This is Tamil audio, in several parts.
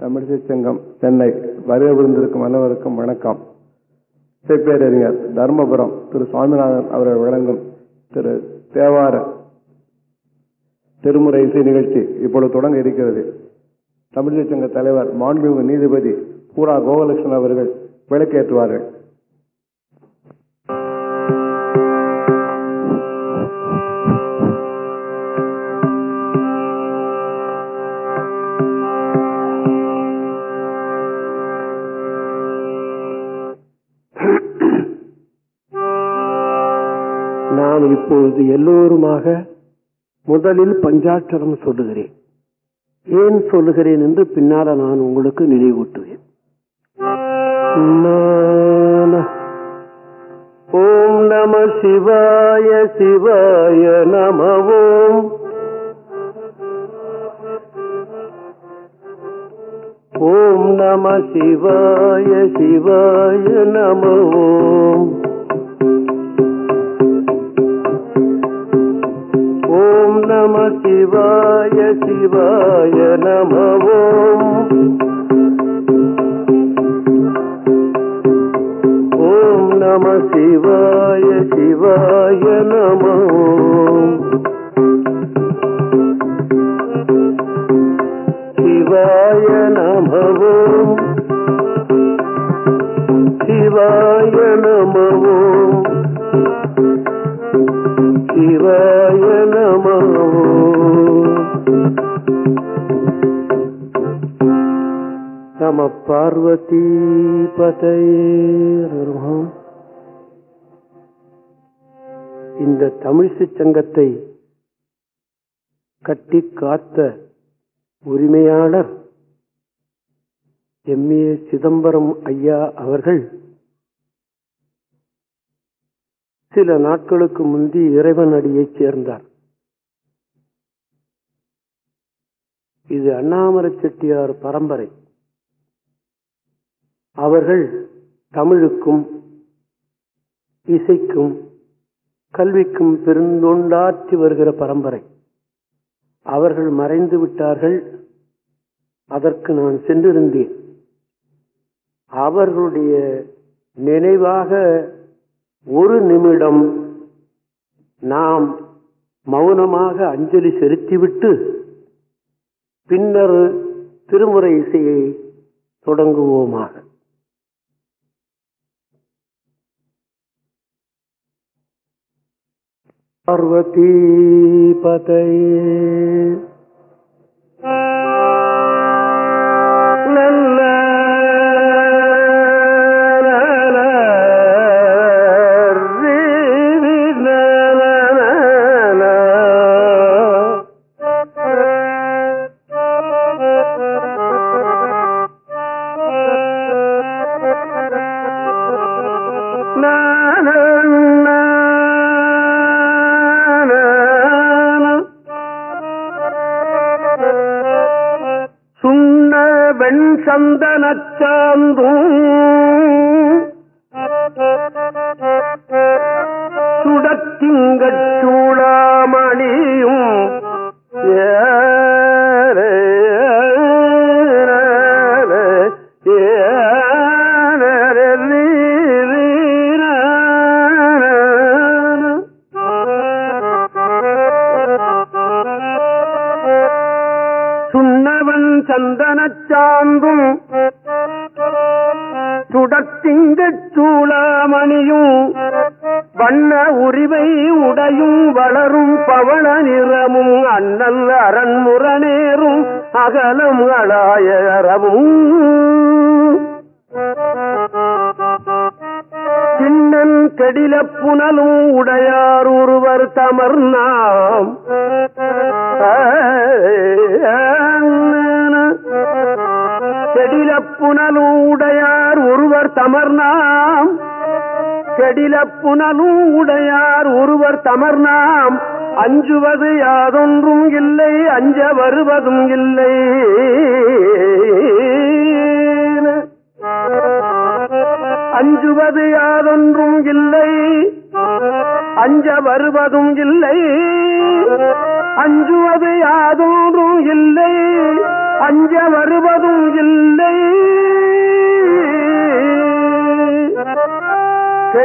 தமிழிசை சங்கம் சென்னை. வருகை விருந்திருக்கும் அனைவருக்கும் வணக்கம். பேரறிஞர் தர்மபுரம் திரு சுவாமிநாதன் அவர்கள் வழங்கும் திரு தேவார திருமுறை இசை நிகழ்ச்சி இப்பொழுது தொடங்க இருக்கிறது. தமிழிசை சங்க தலைவர் மாண்புமிகு நீதிபதி பூரா கோகலட்சுமன் அவர்கள் விளக்கேற்றுவார்கள். நான் இப்பொழுது எல்லோருமாக முதலில் பஞ்சாட்சரம் சொல்லுகிறேன். ஏன் சொல்லுகிறேன் என்று பின்னால நான் உங்களுக்கு நினைவூட்டுவேன். ஓம் நம சிவாய சிவாய நம ஓம் ஓம் நம சிவாய சிவாய நம ஓம் சிவாய சிவாய நமவோம். ஓம் நம சிவாய சிவாய நம நம பார்வதி பதையே இந்த தமிழிசை சங்கத்தை கட்டி காத்த உரிமையாளர் எம். ஏ. சிதம்பரம் ஐயா அவர்கள் சில நாட்களுக்கு முந்தி இறைவன் அடியைச் சேர்ந்தார். இது அண்ணாமலை செட்டியார் பரம்பரை. அவர்கள் தமிழுக்கும் இசைக்கும் கல்விக்கும் பெருந்தொண்டாற்றி வருகிற பரம்பரை. அவர்கள் மறைந்து விட்டார்கள். அதற்கு நான் சென்றிருந்தேன். அவர்களுடைய நினைவாக ஒரு நிமிடம் நாம் மௌனமாக அஞ்சலி செலுத்திவிட்டு பின்னர் திருமுறை இசையை தொடங்குவோமாக. பார்வதி பதையே புனலும் உடையார் ஒருவர் தமர் நாம் அஞ்சுவது யாதொன்றும் இல்லை அஞ்ச வருவதும் இல்லை. அஞ்சுவது யாதொன்றும் இல்லை அஞ்ச வருவதும் இல்லை. அஞ்சுவது யாதொன்றும் இல்லை அஞ்ச வருவதும்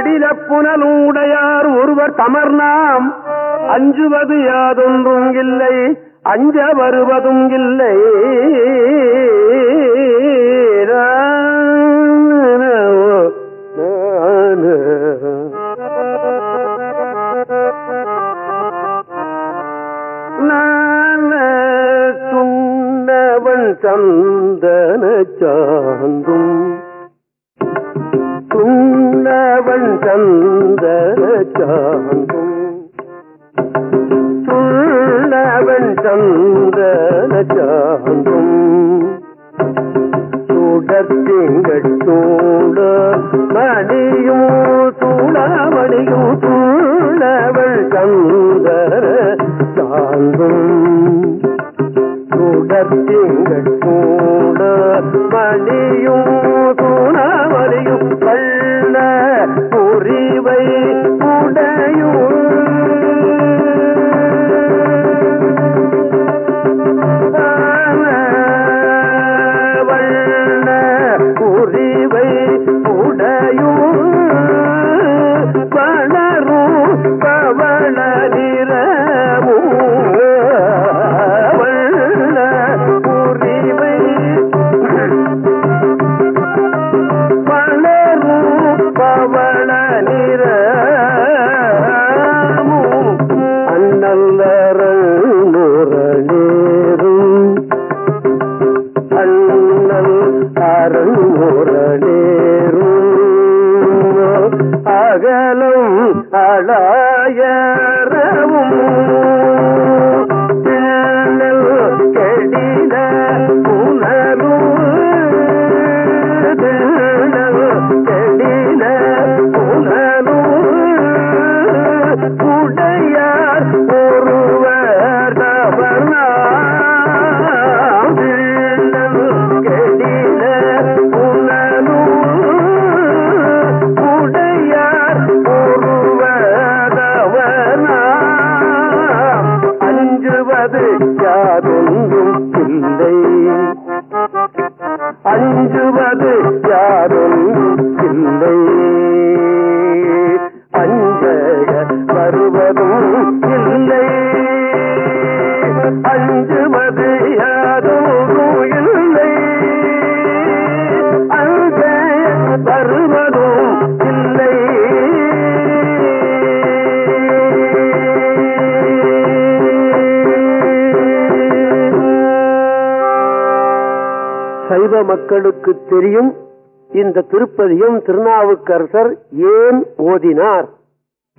கெடில புனலூடையார் ஒருவர் தமர்நாம். அஞ்சுவது யாதொன்றும் இல்லை அஞ்ச வருவதும் இல்லை. சந்தன சாந்தும். சந்தன சாந்தும் துள்ளவன் சந்தன சாந்தும் சுடத்திங்கள் மணியும் சூடாமணியும் துள்ளவள் சந்தன சாந்தும் சுடத்திங்கள் கூட மணியும் சூடாமணியும் கள்ள புரிவை உடையும் திருப்பதியும் திருநாவுக்கரசர் ஏன் ஓதினார்?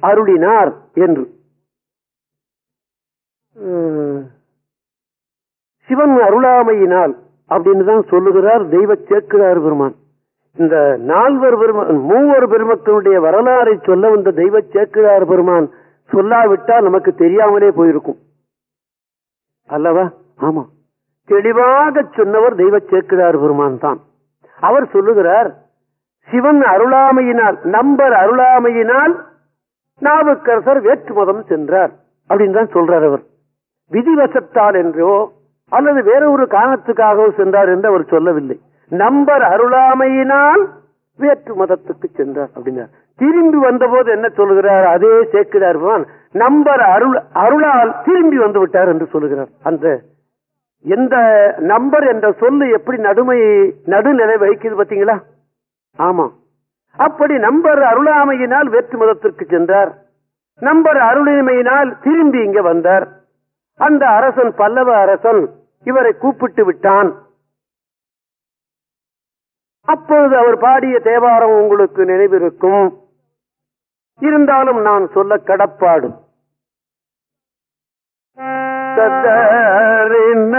அருளினார் என்று. சிவன் அருளாமையினால் அப்படின்னு தான் சொல்லுகிறார் தெய்வ சேர்க்கிறார் பெருமான். இந்த நால்வர் பெருமான் மூவர் பெருமக்களுடைய வரலாறை சொல்ல வந்த தெய்வ சேர்க்கிறார் பெருமான் சொல்லாவிட்டால் நமக்கு தெரியாமலே போயிருக்கும். அல்லவா? ஆமா. தெளிவாக சொன்னவர் தெய்வ சேர்க்கிறார் பெருமான் தான். அவர் சொல்லுகிறார் சிவன் அருளாமையினால் நம்பர் அருளாமையினால் நாவுக்கரசர் வேற்றுமதம் சென்றார் அப்படின்னு தான் சொல்றார் அவர். விதிவசத்தால் என்றோ அல்லது வேற ஒரு காரணத்துக்காகவோ சென்றார் என்று அவர் சொல்லவில்லை. நம்பர் அருளாமையினால் வேற்று மதத்துக்கு சென்றார் அப்படின்னார். திரும்பி வந்தபோது என்ன சொல்லுகிறார் அதே சேர்க்கிறார் நம்பர் அருள் அருளால் திரும்பி வந்து விட்டார் என்று சொல்லுகிறார் அந்த எந்த நம்பர் என்ற சொல்லு எப்படி நடுமை நடுநிலை வகிக்குது பாத்தீங்களா ஆமா. அப்படி நம்பர் அருளாமையினால் வேற்று மதத்திற்கு சென்றார். நம்பர் அருளிமையினால் திரும்பி இங்க வந்தார். அந்த அரசன் பல்லவ அரசன் இவரை கூப்பிட்டு விட்டான். அப்பொழுது அவர் பாடிய தேவாரம் உங்களுக்கு நினைவிருக்கும். இருந்தாலும் நான் சொல்ல கடப்பாடு. தத்தரின்ன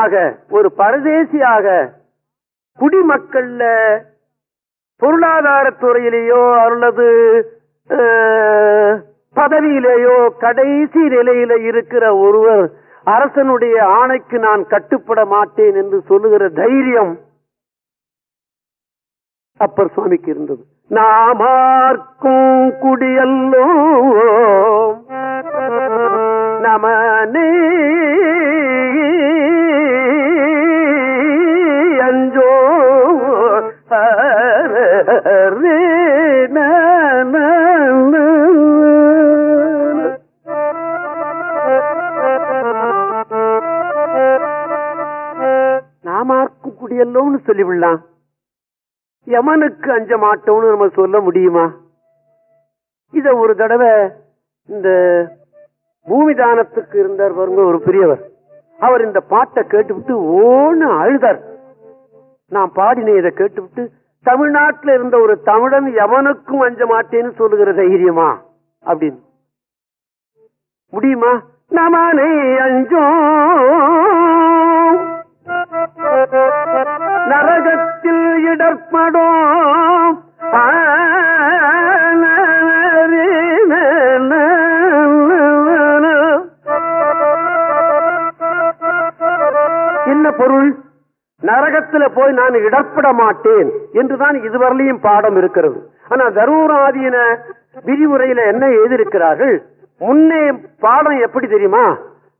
ஆண்டியாக ஒரு பரதேசியாக குடிமக்கள்ல பொருளாதாரத் துறையிலேயோ அல்லது பதவியிலேயோ கடைசி நிலையில இருக்கிற ஒருவர் அரசனுடைய ஆணைக்கு நான் கட்டுப்பட மாட்டேன் என்று சொல்லுகிற தைரியம் அப்பர் சுவாமிக்கு இருந்தது. நாமார்க்கும் குடியல்லோ நமனே அஞ்சோ அரே நாமார்க்கும் குடியல்லோம்னு சொல்லிவிடலாம் யமனுக்கு அஞ்ச மாட்டோம்னு நம்ம சொல்ல முடியுமா இத ஒரு தடவை இந்த பூமி தானத்துக்கு இருந்தார் பாருங்க ஒரு பெரியவர். அவர் இந்த பாட்டை கேட்டுவிட்டு ஓன்னு அழுதார். நான் பாடினேன் இதை கேட்டுவிட்டு தமிழ்நாட்டில் இருந்த ஒரு தமிழன் எவனுக்கும் அஞ்ச மாட்டேன்னு சொல்லுகிற தைரியமா? அப்படின்னு. முடியுமா? நமனை அஞ்சோ நரகத்தில் இடர்படும் நரகத்துல போய் நான் இடப்பட மாட்டேன் என்றுதான் இதுவரையிலையும் பாடம் இருக்கிறது. ஆனா தருமராதீன விதிமுறையில என்ன எழுதியிருக்கிறார்கள்? முன்னே பாடம் எப்படி தெரியுமா?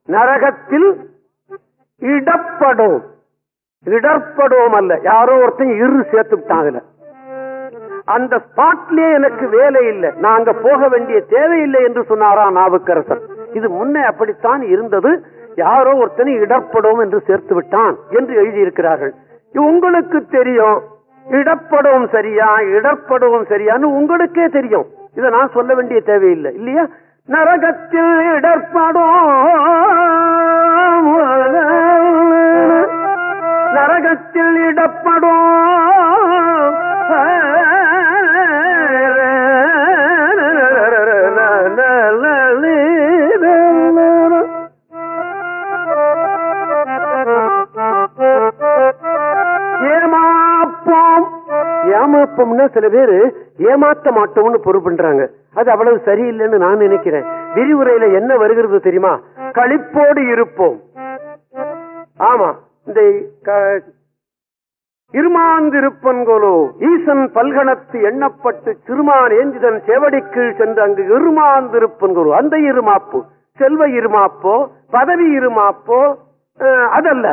நரகத்தில் இடப்படும். இடர்படுவோம் அல்ல. யாரோ ஒருத்தன் இரு சேர்த்து அந்த ஸ்பாட்லயே எனக்கு வேலை இல்லை. நான் அங்க போக வேண்டிய தேவையில்லை என்று சொன்னாரா நாவுக்கரசர். இது முன்னே அப்படித்தான் இருந்தது. யாரோ ஒருத்தனை இடப்படும் என்று சேர்த்து விட்டான் என்று எழுதியிருக்கிறார்கள். உங்களுக்கு தெரியும். இடப்படவும் சரியா? இடப்படவும் சரியான்னு உங்களுக்கே தெரியும். இதை நான் சொல்ல வேண்டிய தேவையில்லை இல்லையா? நரகத்தில் இடப்படும். நரகத்தில் இடப்படும். ஏமாப்போம்னா சில பேரு ஏமாத்த மாட்டோம்னு பொறுப்புன்றாங்க அது அவ்வளவு சரியில்லைன்னு நான் நினைக்கிறேன். விரிவுரையில என்ன வருகிறது தெரியுமா? கழிப்போடு இருப்போம். ஆமா இந்த இருமாந்திருப்பன்கோலோ ஈசன் பல்கணத்து எண்ணப்பட்டு சிறுமான் ஏந்திதன் செவடிக்கீழ் சென்று அங்கு இருமாந்திருப்பன்கோலோ. அந்த இருமாப்பு செல்வ இருமாப்போ பதவி இருமாப்போ அதல்ல.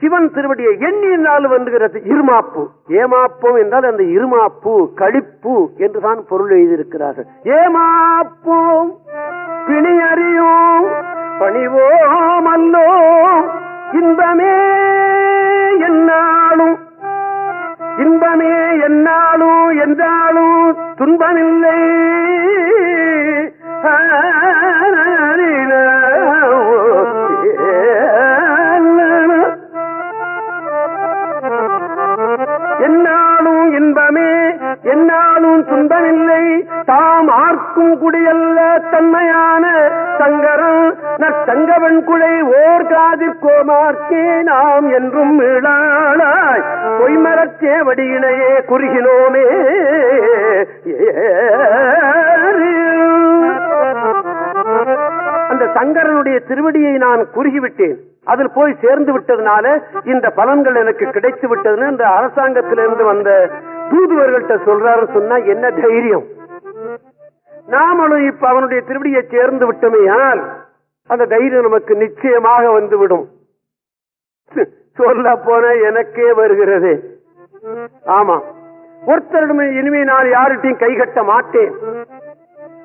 சிவன் திருவடியை எண்ணினால் வந்துகிறது இருமாப்பு. ஏமாப்போம் என்றால் அந்த இருமாப்பு கழிப்பு என்றுதான் பொருள் எழுதியிருக்கிறார்கள். ஏமாப்போம் பிணி அறியோம் பணிவோம் அல்லோ இன்பமே என்னாலும் இன்பமே என்னாலும் என்றாலும் துன்பமில்லை. தாம் ஆர்க்கும் குடியல்ல தன்மையான சங்கரம் நற்சங்கவன் குழை ஓர் காதிற்கோமார்க்கே நாம் என்றும் மீளாளாய். பொய்மரத்தே வடியினையே குறுகினோமே அந்த சங்கரனுடைய திருவடியை நான் குறுகிவிட்டேன். அதில் போய் சேர்ந்து விட்டதுனால இந்த பலன்கள் எனக்கு கிடைத்து விட்டதுன்னு இந்த அரசாங்கத்திலிருந்து வந்த தூதுவர்கள்ட்ட சொல்றாரு சொன்னா என்ன தைரியம்? நாமளும் இப்ப அவனுடைய திருவடியை சேர்ந்து விட்டோமேயானால் அந்த தைரியம் நமக்கு நிச்சயமாக வந்துவிடும். சொல்ல போன எனக்கே வருகிறது. ஆமா. ஒருத்தரிடமே இனிமே நான் யார்கிட்டையும் கை கட்ட மாட்டேன்.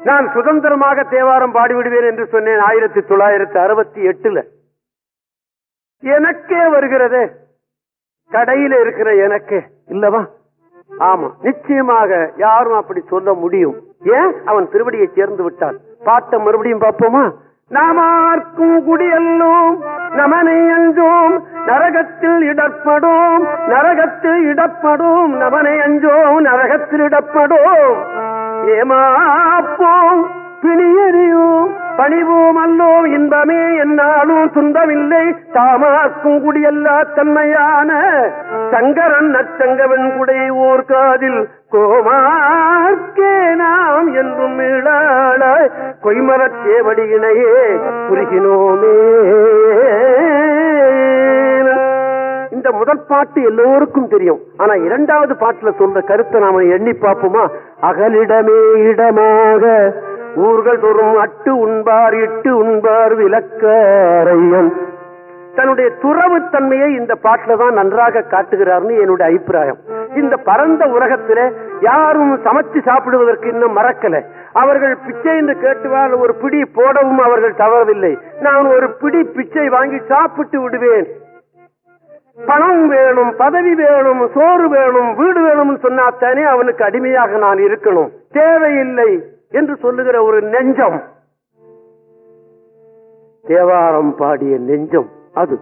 நான் சுதந்திரமாக தேவாரம் பாடிவிடுவேன் என்று சொன்னேன் ஆயிரத்தி தொள்ளாயிரத்தி அறுபத்தி எட்டுல. எனக்கே வருகிறது. கடையில இருக்கிற எனக்கே. இல்லவா? ஆமா நிச்சயமாக யாரும் அப்படி சொல்ல முடியும். ஏன்? அவன் திருவடியை சேர்ந்து விட்டான். பார்த்த மறுபடியும் பார்ப்போமா? நாமார்க்கும் குடியல்லோம் நமனை அஞ்சோம் நரகத்தில் இடப்படும் நரகத்தில் இடப்படும் நமனை அஞ்சோம் நரகத்தில் இடப்படும். ஏமாப்போம் பிணியறியோம் பணிவோம் அல்லோம் இன்பமே என்னாலும் துன்பமில்லை. தாமாக்கும் குடியல்லா தன்மையான சங்கரன் நச்சங்கவன் குடை ஓர் காதில் கோமார்க்கே நாம் என்றும் மீளாளாய் கொய்மரத்தேவடியினையே புரிகினோமே இந்த முதல் பாட்டு எல்லோருக்கும் தெரியும். ஆனா இரண்டாவது பாட்டுல சொல்ற கருத்தை நாம எண்ணி பார்ப்போமா? அகலிடமே இடமாக ஊர்கள் தோறும் அட்டு உண்பார் இட்டு உண்பார் விளக்காரையன். தன்னுடைய துறவு தன்மையை இந்த பாட்டுல தான் நன்றாக காட்டுகிறார்னு என்னுடைய அபிப்பிராயம். இந்த பரந்த உலகத்தில யாரும் சமைச்சு சாப்பிடுவதற்கு இன்னும் மறக்கல. அவர்கள் பிச்சை என்று கேட்டுவால் ஒரு பிடி போடவும் அவர்கள் தவறவில்லை. நான் ஒரு பிடி பிச்சை வாங்கி சாப்பிட்டு விடுவேன். பணம் வேணும் பதவி வேணும் சோறு வேணும் வீடு வேணும்னு சொன்னாத்தானே அவனுக்கு அடிமையாக நான் இருக்கணும். தேவையில்லை என்று சொல்லுகிற ஒரு நெஞ்சம். தேவாரம் பாடிய நெஞ்சம் அது.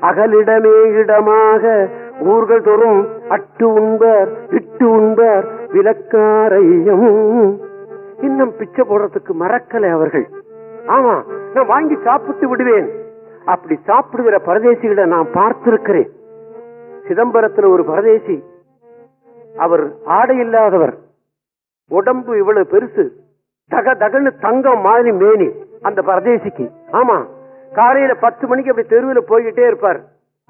அகலிடமே இடமாக ஊர்கள் தோறும் அட்டு உண்பர் இட்டு உண்பர் விளக்காரையும். இன்னும் பிச்சை போடுறதுக்கு மறக்கலை அவர்கள். ஆமா நான் வாங்கி சாப்பிட்டு விடுவேன். அப்படி சாப்பிடுகிற பரதேசிகளை நான் பார்த்திருக்கிறேன். சிதம்பரத்தில் ஒரு பரதேசி. அவர் ஆடை இல்லாதவர் உடம்பு இவ்வளவு பெருசு. தக தகன்னு தங்கம் மாதிரி மேனி அந்த பரதேசிக்கு. ஆமா காலையில பத்து மணிக்கு அப்படி தெருவில் போய்கிட்டே இருப்பார்.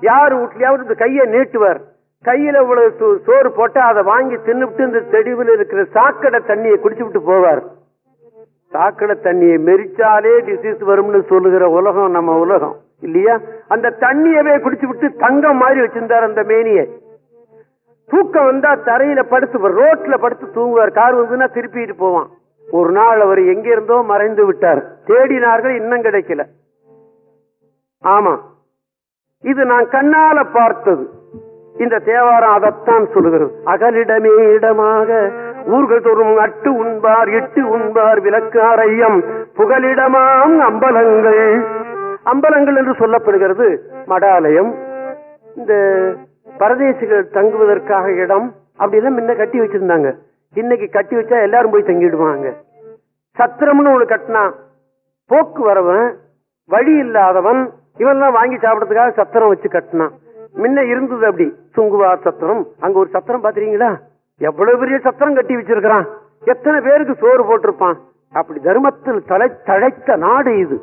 யார் வீட்லயாவது இந்த கையை நீட்டுவார். கையில இவ்வளவு சோறு போட்டா அதை வாங்கி தின்னுட்டு இந்த தெடிவில் இருக்கிற சாக்கடை தண்ணியை குடிச்சு விட்டு போவார். சாக்கடை தண்ணியை மெரிச்சாலே டிசீஸ் வரும்னு சொல்லுகிற உலகம் நம்ம உலகம். இல்லையா? அந்த தண்ணியவே குடிச்சு விட்டு தங்கம் மாதிரி வச்சிருந்தார் அந்த மேனிய. தூக்கம் வந்தா தரையில படுத்து ரோட்ல படுத்து தூங்குவார். கார் வந்துன்னா திருப்பிட்டு போவான். ஒரு நாள் அவர் எங்க இருந்தோ மறைந்து விட்டார். தேடினார்கள் இன்னும் கிடைக்கல. ஆமா. இது நான் கண்ணால பார்த்தது. இந்த தேவாரம் அதைத்தான் சொல்லுகிறது. அகலிடமே இடமாக ஊர்கள் தோறும் அட்டு உண்பார் இட்டு உண்பார் விளக்கு அறையம் புகலிடமாம் அம்பலங்கள் அம்பலங்கள் என்று சொல்லப்படுகிறது. மடாலயம். இந்த பரதேசிகள் தங்குவதற்காக இடம் அப்படிலாம் முன்ன கட்டி வச்சிருந்தாங்க. இன்னைக்கு கட்டி வச்சா எல்லாரும் போய் தங்கிடுவாங்க. சத்திரம்னு ஒண்ணு கட்டினா போக்கு வரவன் வழி இல்லாதவன் இவெல்லாம் வாங்கி சாப்பிடறதுக்காக சத்திரம் வச்சு கட்டினான். முன்ன இருந்தது அப்படி சுங்குவார் சத்திரம். அங்க ஒரு சத்திரம் பாத்துறீங்களா எவ்வளவு பெரிய சத்திரம் கட்டி வச்சிருக்கிறான். எத்தனை பேருக்கு சோறு போட்டிருப்பான். அப்படி தர்மத்தில் தலை தழைத்த நாடு இது.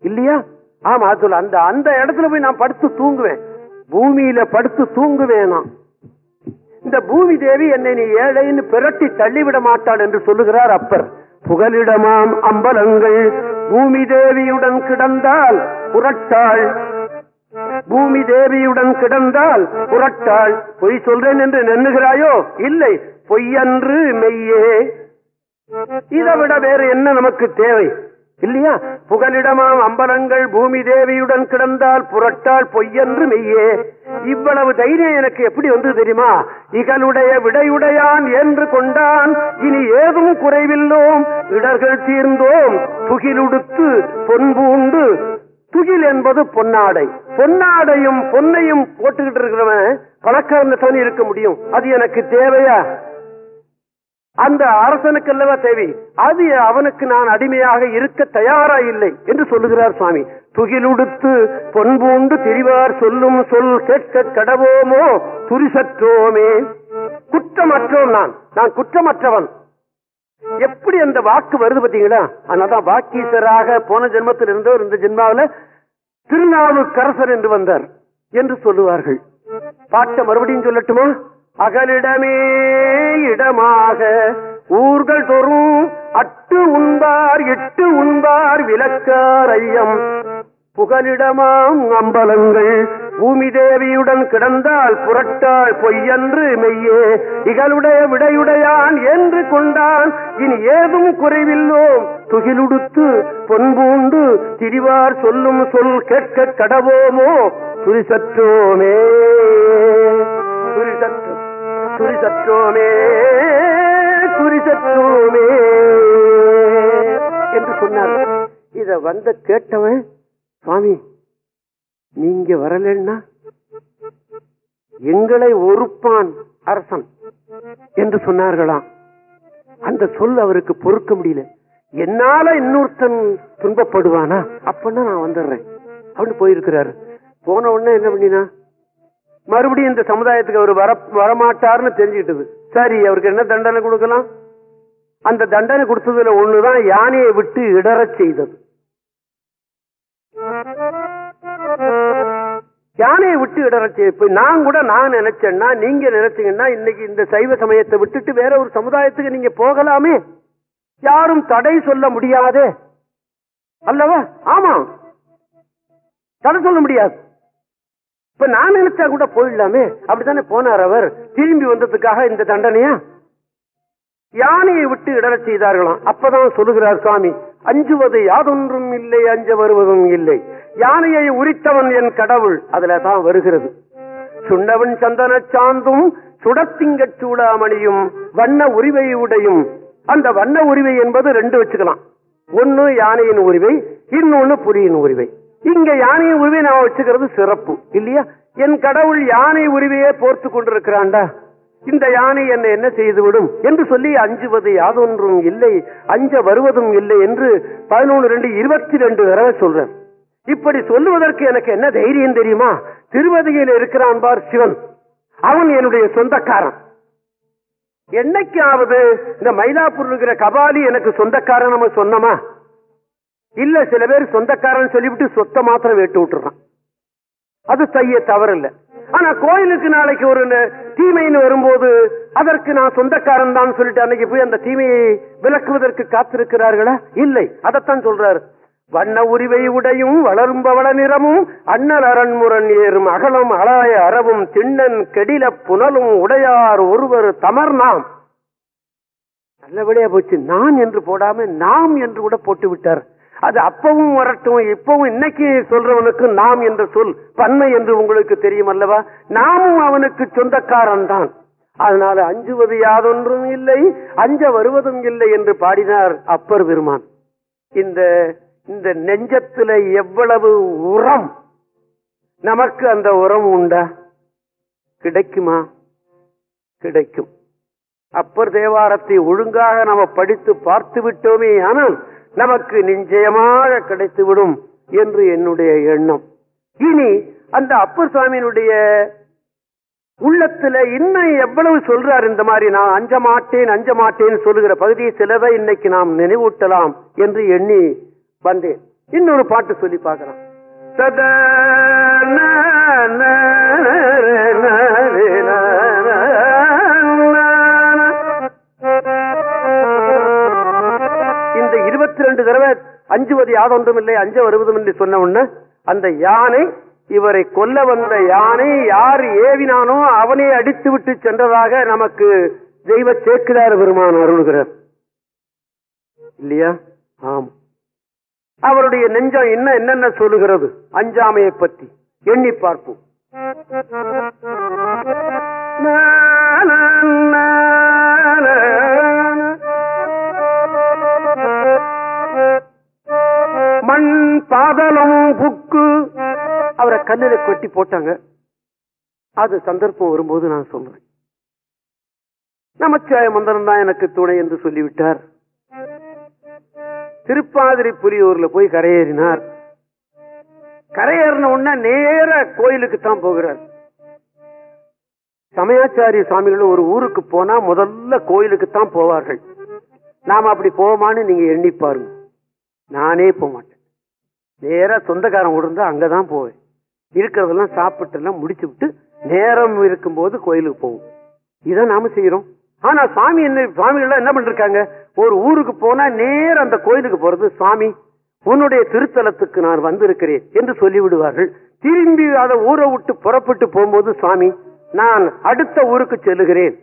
இல்லையா? ஆமா அதுல அந்த அந்த இடத்துல போய் நான் படுத்து தூங்குவேன். பூமியில படுத்து தூங்குவேன் நான். இந்த பூமி தேவி என்னை நீ ஏழைன்னு பிரட்டி தள்ளிவிட மாட்டாள் என்று சொல்லுகிறார் அப்பர். புகலிடமாம் அம்பலங்கள். பூமி தேவியுடன் கிடந்தால் புரட்டாள் பூமி தேவியுடன் கிடந்தால் புரட்டாள் பொய் சொல்றேன் என்று நின்னுகிறாயோ? இல்லை பொய்யன்று மெய்யே. இதை விட வேற என்ன நமக்கு தேவை? இல்லையா? புகலிடமாம் அம்பலங்கள் பூமி தேவியுடன் கிடந்தால் புரட்டால் பொய்யன்று மெய்யே. இவ்வளவு தைரியம் எனக்கு எப்படி வந்து தெரியுமா? இகலுடைய விடையுடையான் என்று கொண்டான். இனி ஏதும் குறைவில்லோம். இடர்கள் தீர்ந்தோம். துகிலுடுத்து பொன்பூண்டு துகில் என்பது பொன்னாடை. பொன்னாடையும் பொன்னையும் போட்டுக்கிட்டு இருக்கிறவன் பணக்காரன் தான் இருக்க முடியும். அது எனக்கு தேவையா? அந்த அரசனுக்கு அல்லவா தேவை? அது அவனுக்கு நான் அடிமையாக இருக்க தயாரா இல்லை என்று சொல்லுகிறார் சுவாமி. துகிலுடுத்து பொன்பூண்டு திரிவார் சொல்லும் சொல் கேட்க கடவோமோ? துரிசற்றோமே. குற்றமற்றோம் நான். நான் குற்றமற்றவன். எப்படி அந்த வாக்கு வருது பாத்தீங்களா அதனால்தான் வாக்கீசராக போன ஜென்மத்தில் இருந்தவர் இந்த ஜென்மாவில திருநாவுக்கரசர் என்று வந்தார் என்று சொல்லுவார்கள். பாட்ட மறுபடியும் சொல்லட்டுமா? அகலிடமே இடமாக. ஊர்கள் தோறும் அட்டு உண்பார் எட்டு உண்பார் விளக்கார் ஐயம். புகலிடமாம் அம்பலங்கள். பூமி தேவியுடன் கிடந்தால் புரட்டாள் பொய்யன்று மெய்யே. இகளுடைய விடையுடையான் என்று கொண்டான். இனி ஏதும் குறைவில்லோம். துகிலுடுத்து பொன்பூண்டு திரிவார் சொல்லும் சொல் கேட்க கடவோமோ? துரிசற்றோமே. துரிசற்றோ குறிசற்றோமே குறிசற்றோமே என்று சொன்னார். இத வந்த கேட்டவன் சுவாமி நீங்க வரலன்னா எங்களை ஒருப்பான் அரசன் என்று சொன்னார்களாம். அந்த சொல் அவருக்கு பொறுக்க முடியல. என்னால இன்னொருத்தன் துன்பப்படுவானா? அப்படின்னா நான் வந்துடுறேன். அப்படின்னு போயிருக்கிறாரு. போன உடனே என்ன பண்ணினா மறுபடியும் இந்த சமுதாயத்துக்கு அவர் வர வரமாட்டார்னு தெரிஞ்சுக்கிட்டது. சரி அவருக்கு என்ன தண்டனை கொடுக்கலாம்? அந்த தண்டனை கொடுத்ததுல ஒண்ணுதான் யானையை விட்டு இடறச் செய்தது. யானையை விட்டு இடற இப்ப நான் கூட நான் நினைச்சேன்னா நீங்க நினைச்சீங்கன்னா இன்னைக்கு இந்த சைவ சமயத்தை விட்டுட்டு வேற ஒரு சமுதாயத்துக்கு நீங்க போகலாமே. யாரும் தடை சொல்ல முடியாதே. அல்லவா? ஆமா. தடை சொல்ல முடியாது. இப்ப நான் நினைச்சா கூட போயிடலாமே. அப்படித்தானே போனார் அவர். திரும்பி வந்ததுக்காக இந்த தண்டனையா? யானையை விட்டு இடல செய்தார்களாம். அப்பதான் சொல்லுகிறார் சுவாமி அஞ்சுவது யாதொன்றும் இல்லை அஞ்ச வருவதும் இல்லை. யானையை உரித்தவன் என் கடவுள். அதுல தான் வருகிறது. சுண்ணவன் சந்தன சாந்தும் சுடத்திங்கச் சூடாமணியும் வண்ண உரிவை உடையும். அந்த வண்ண உரிவை என்பது ரெண்டு வச்சுக்கலாம். ஒன்னு யானையின் உரிவை இன்னொன்னு புலியின் உரிவை. இங்க யானையின் உரிவை நான் வச்சுக்கிறது சிறப்பு இல்லையா? என் கடவுள் யானை உரிவையே போர்த்து கொண்டிருக்கிறான்டா. இந்த யானை என்னை என்ன செய்துவிடும் என்று சொல்லி அஞ்சுவது யாதொன்றும் இல்லை அஞ்ச வருவதும் இல்லை என்று பதினொன்று ரெண்டு இருபத்தி ரெண்டு தடவை சொல்றேன். இப்படி சொல்லுவதற்கு எனக்கு என்ன தைரியம் தெரியுமா? திருவதியில் இருக்கிறான் பார் சிவன். அவன் என்னுடைய சொந்தக்காரன். என்னைக்காவது இந்த மயிலாப்பூர் இருக்கிற கபாலி எனக்கு சொந்தக்காரன் நம்ம சொன்னமா? இல்ல சில பேர் சொந்தக்காரன் சொல்லிவிட்டு சொத்தை மாத்திரம் வெட்டு விட்டுறான். அது செய்ய தவறில்லை. ஆனா கோயிலுக்கு நாளைக்கு ஒரு தீமைன்னு வரும்போது அதற்கு நான் சொந்தக்காரன் தான் சொல்லிட்டு அன்னைக்கு போய் அந்த தீமையை விளக்குவதற்கு காத்திருக்கிறார்களா? இல்லை அதைத்தான் சொல்றாரு. வண்ண உரிவை உடையும் வளரும்ப வள நிறமும் அண்ணல் அரண்முரண் ஏறும் அகலம் அலாய அறவும் திண்ணன் கெடில புனலும் உடையார் ஒருவர் தமர் நாம். நல்லபடியா போச்சு. நான் என்று போடாம நாம் என்று கூட போட்டு விட்டார் அது அப்பவும் வரட்டும். இப்பவும் இன்னைக்கு சொல்றவனுக்கு நாம் என்ற சொல் பன்மை என்று உங்களுக்கு தெரியும் அல்லவா? நாமும் அவனுக்கு சொந்தக்காரன் தான் அதனால அஞ்சுவது யாதொன்றும் இல்லை அஞ்ச வருவதும் இல்லை என்று பாடினார் அப்பர் பெருமான். இந்த இந்த நெஞ்சத்துல எவ்வளவு உரம்? நமக்கு அந்த உரம் உண்டா? கிடைக்குமா? கிடைக்கும். அப்பர் தேவாரத்தை ஒழுங்காக நம்ம படித்து பார்த்து விட்டோமே ஆனால் நமக்கு நிச்சயமாக கிடைத்துவிடும் என்று என்னுடைய எண்ணம். இனி அந்த அப்பர் சுவாமியினுடைய உள்ளத்துல இன்னும் எவ்வளவு சொல்றார் இந்த மாதிரி நான் அஞ்ச மாட்டேன் அஞ்ச மாட்டேன் சொல்லுகிற பகுதியை சிலவை இன்னைக்கு நாம் நினைவூட்டலாம் என்று எண்ணி வந்தேன். இன்னொரு பாட்டு சொல்லி பார்க்கலாம். அஞ்சுவது யாதொன்றும் இல்லை அஞ்ச வருவதும் என்று சொன்ன உடனே அந்த யானை இவரை கொல்ல வந்த யானை யார் ஏவினானோ அவனை அடித்து விட்டு சென்றதாக நமக்கு தெய்வ சேக்கிரார் பெருமான் அருள்கிறார். இல்லையா? ஆம். அவருடைய நெஞ்சம் என்ன என்னென்ன சொல்லுகிறது? அஞ்சாமையை பற்றி எண்ணி பார்ப்போம். பாதலம் புக்கு. அவரை கண்ணில கொட்டி போட்டாங்க. அது சந்தர்ப்பம் வரும்போது நான் சொல்றேன். நமச்சிவாய மந்திரம் தான் எனக்கு துணை என்று சொல்லிவிட்டார். திருப்பாதிரி புலியூர்ல போய் கரையேறினார். கரையேறின உடனே நேர கோயிலுக்கு தான் போகிறார். சமயாச்சாரிய சுவாமிகள் ஒரு ஊருக்கு போனா முதல்ல கோயிலுக்கு தான் போவார்கள். நாம அப்படி போவோமான்னு நீங்க எண்ணி பாருங்க. நானே போக மாட்டேன் நேரா சொந்தக்காரன் வீடு அங்கதான் போவேன். இருக்கிறதெல்லாம் சாப்பிட்டு எல்லாம் முடிச்சு விட்டு நேரம் இருக்கும்போது கோயிலுக்கு போவோம். இதை நாம செய்யறோம் ஆனா சுவாமி என்ன சுவாமிகள் என்ன பண்ணிருக்காங்க? ஒரு ஊருக்கு போனா நேரம் அந்த கோயிலுக்கு போறது சுவாமி உன்னுடைய திருத்தலத்துக்கு நான் வந்திருக்கிறேன் என்று சொல்லி விடுவார்கள் திரும்பி அதை ஊரை விட்டு புறப்பட்டு போகும்போது சுவாமி நான் அடுத்த ஊருக்கு செல்லுகிறேன்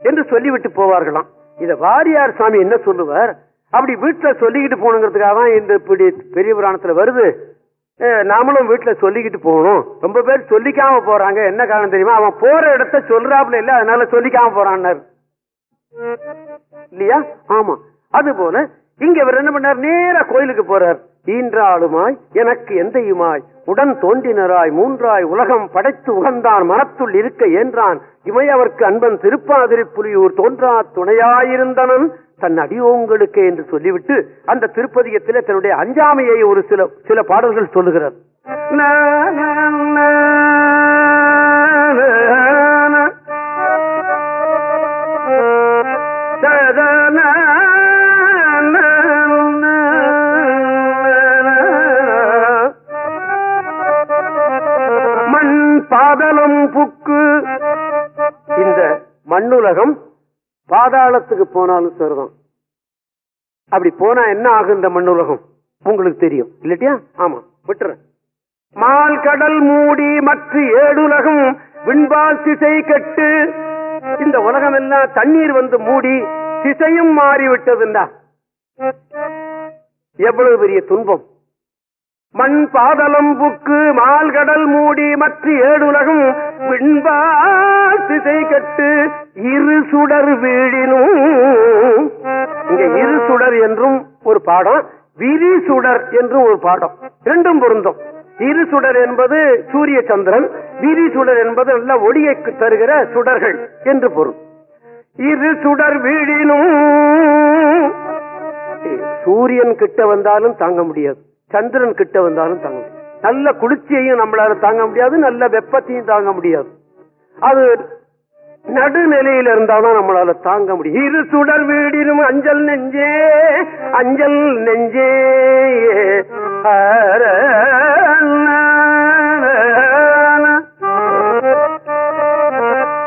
என்று சொல்லிவிட்டு போவார்களாம். இத வாரியார் சுவாமி என்ன சொல்லுவார்? அப்படி வீட்டுல சொல்லிக்கிட்டு போகணுங்கிறதுக்காக தான் இந்த இப்படி பெரிய புராணத்துல வருது. நாமளும் வீட்டுல சொல்லிக்கிட்டு போகணும். ரொம்ப பேர் சொல்லிக்காம போறாங்க. என்ன காரணம் தெரியுமா? அவன் போற இடத்த சொல்றாப்புல இல்ல அதனால சொல்லிக்காம போறான்னாரு. இல்லையா? ஆமா. அது போல இங்க இவர் என்ன பண்ணார்? நேரா கோயிலுக்கு போறார். ஈன்றாளுமாய் எனக்கு எந்தையுமாய் உடன் தோன்றினராய் மூன்றாய் உலகம் படைத்து உகந்தான் மனத்துள் இருக்க ஏன்றான்? இமையவர்க்கு அன்பன் திருப்பாதிரி புலியூர் தோன்றா துணையாயிருந்தனன். தன் அடியோங்களுக்கு என்று சொல்லிவிட்டு அந்த திருப்பதியத்தில் தன்னுடைய அஞ்சாமையை ஒரு சில சில பாடல்கள் சொல்லுகிறார். பாதாளத்துக்கு போனாலும் சரிதான் அப்படி போனா என்ன ஆகும் இந்த மண்ணுலகம் உங்களுக்கு தெரியும். இல்லட்டியா? ஆமா. விட்டுறேன். மால் கடல் மூடி மற்ற ஏடுலகம் விண்பால் திசை கட்டு. இந்த உலகம் எல்லாம் தண்ணீர் வந்து மூடி திசையும் மாறிவிட்டதுண்டா. எவ்வளவு பெரிய துன்பம். மண் பாதலம் புக்கு மால்கடல் மூடி மற்ற ஏடுலகம் விண்பால் திசை கட்டு. இரு சுடர் வீழினும் இங்க இரு சுடர் என்றும் ஒரு பாடம் விரி சுடர் என்றும் ஒரு பாடம் இரண்டும் பொருந்தும். இரு சுடர் என்பது சூரிய சந்திரன் விரி சுடர் என்பது நல்ல ஒளியை தருகிற சுடர்கள் என்று பொருள். இரு சுடர் வீழினும் சூரியன் கிட்ட வந்தாலும் தாங்க முடியாது சந்திரன் கிட்ட வந்தாலும் தாங்க முடியாது. நல்ல குளிர்ச்சியையும் நம்மளால தாங்க முடியாது நல்ல வெப்பத்தையும் தாங்க முடியாது. அது நடுநிலையில இருந்தாதான் நம்மளால தாங்க முடியும். இரு சுடர் வீடினும் அஞ்சல் நெஞ்சே அஞ்சல் நெஞ்சே.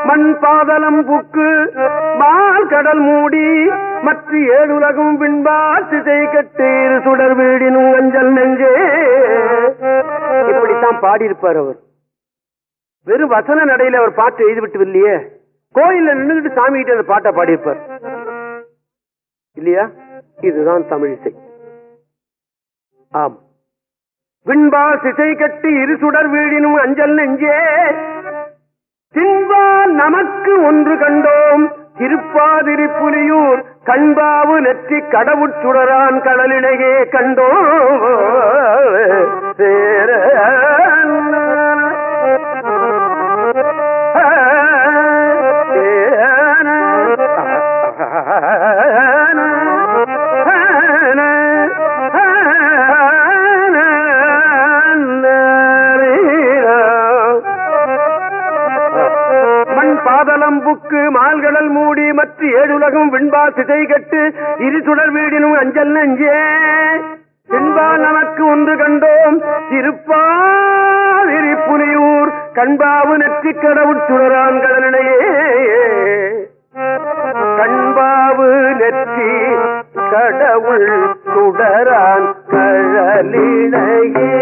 மண் பாதலம் புக்கு மால் கடல் மூடி மற்ற ஏழுலகும் பின்பால் திசை கட்டு இரு சுடர் வீடினும் அஞ்சல் நெஞ்சே. இப்படித்தான் பாடியிருப்பார் அவர். வெறும் வசன நடையில அவர் பாட்டு எழுதிவிட்டு இல்லையே கோயில்ல நின்றுகிட்டு சாமி கிட்ட அந்த பாட்டை பாடியிருப்பார். இல்லையா? இதுதான் தமிழிசை ஆம். விண்பா சிசை கட்டி இரு சுடர் வீடினும் அஞ்சல் நெஞ்சே. தின்பா நமக்கு ஒன்று கண்டோம். திருப்பாதிரி புலியூர் கண்பாவு நெற்றி கடவுட் சுடரான் கடலிடையே கண்டோம். சேர பாதலம் மால்கடல் மூடி மற்ற ஏழுலகம் விண்பா சிதை கட்டு இரு சுடர் வீடினும் அஞ்சல் நெஞ்சே. பின்பா நமக்கு ஒன்று கண்டோம் திருப்பாதிரி புலியூர் கண்பாவு நெற்றி கடவுள் சுடரான் கடலிடையே கண்பாவு நெற்றி கடவுள் சுடரான் கடலிடையே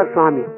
அருளி செய்கிறார்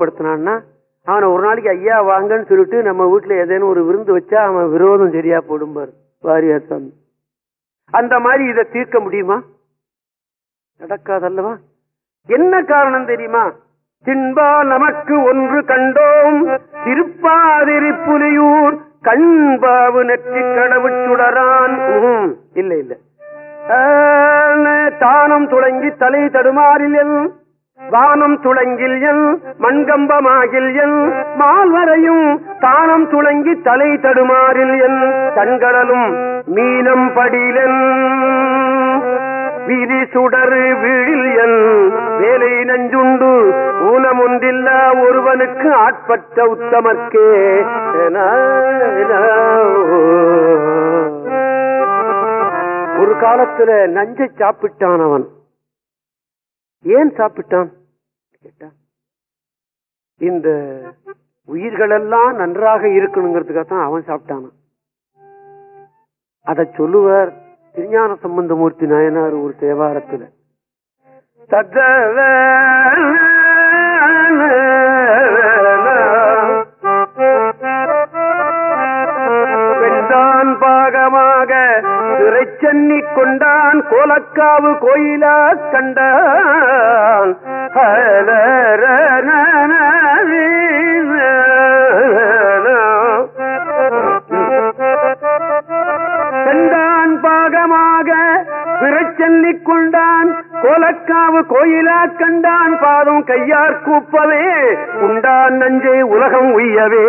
வீட்டுக்காரன் அவனை ஒரு நாளைக்கு ஐயா வாங்கன்னு சொல்லிட்டு நம்ம வீட்டுல ஏதேனும் ஒரு விருந்து வச்சா அவன் விரோதம் சரியா போடும்பார் வாரியார் சாமி. அந்த மாதிரி இதை தீர்க்க முடியுமா? நடக்காதல்லவா? என்ன காரணம் தெரியுமா? தின்பா நமக்கு ஒன்று கண்டோம் திருப்பாதிரி புலியூர் கண்பாவு நெற்றி கடவுச்சுடரான் சுடரான். இல்ல இல்ல. தானம் துளங்கி தலை தடுமாறில் என் வானம் துளங்கில் என் மண்கம்பமாகில் என் மால்வரையும் தானம் துளங்கி தலை தடுமாறில் என் தன்கடலும் மீனம் படிலன். விதி சுடரு வீழில் என் வேலை நஞ்சுண்டு ஊனமொன்றில்லா ஒருவனுக்கு ஆட்பட்ட உத்தமர்க்கே. ஒரு காலத்துல நஞ்சை சாப்பிட்டான் அவன். ஏன் சாப்பிட்டான்? கேட்டா இந்த உயிர்களெல்லாம் நன்றாக இருக்கணுங்கிறதுக்காக தான் அவன் சாப்பிட்டான் அதை சொல்லுவார் திருஞான சம்பந்தமூர்த்தி நாயனார் ஒரு தேவாரத்துல. பெண்தான் பாகமாக சென்னி கொண்டான் கோலக்காவு கோயிலா கண்டான் கண்டான் பாகமாக பிறச்செல்லி கொண்டான் கோலக்காவு கோயிலா கண்டான் பாதம் கையார் கூப்பவே உண்டான் நஞ்சை உலகம் உய்யவே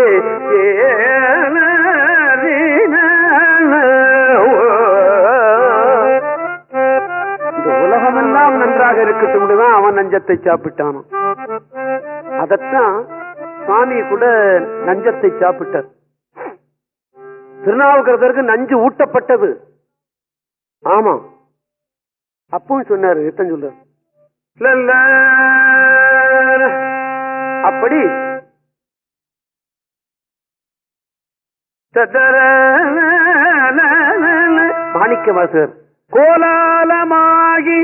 இந்த நன்றாக இருக்கட்டும் தான் அவன் நஞ்சத்தை சாப்பிட்டானோ. அதத்தான் சுவாமி கூட நஞ்சத்தை சாப்பிட்டார். திருநாவுக்கரசருக்கு நஞ்சு ஊட்டப்பட்டது. ஆமா. அப்பவும் சொன்னாரு எத்தன் சொல்றாரு? அப்படி. மாணிக்க வாசகர் கோலாலமாகி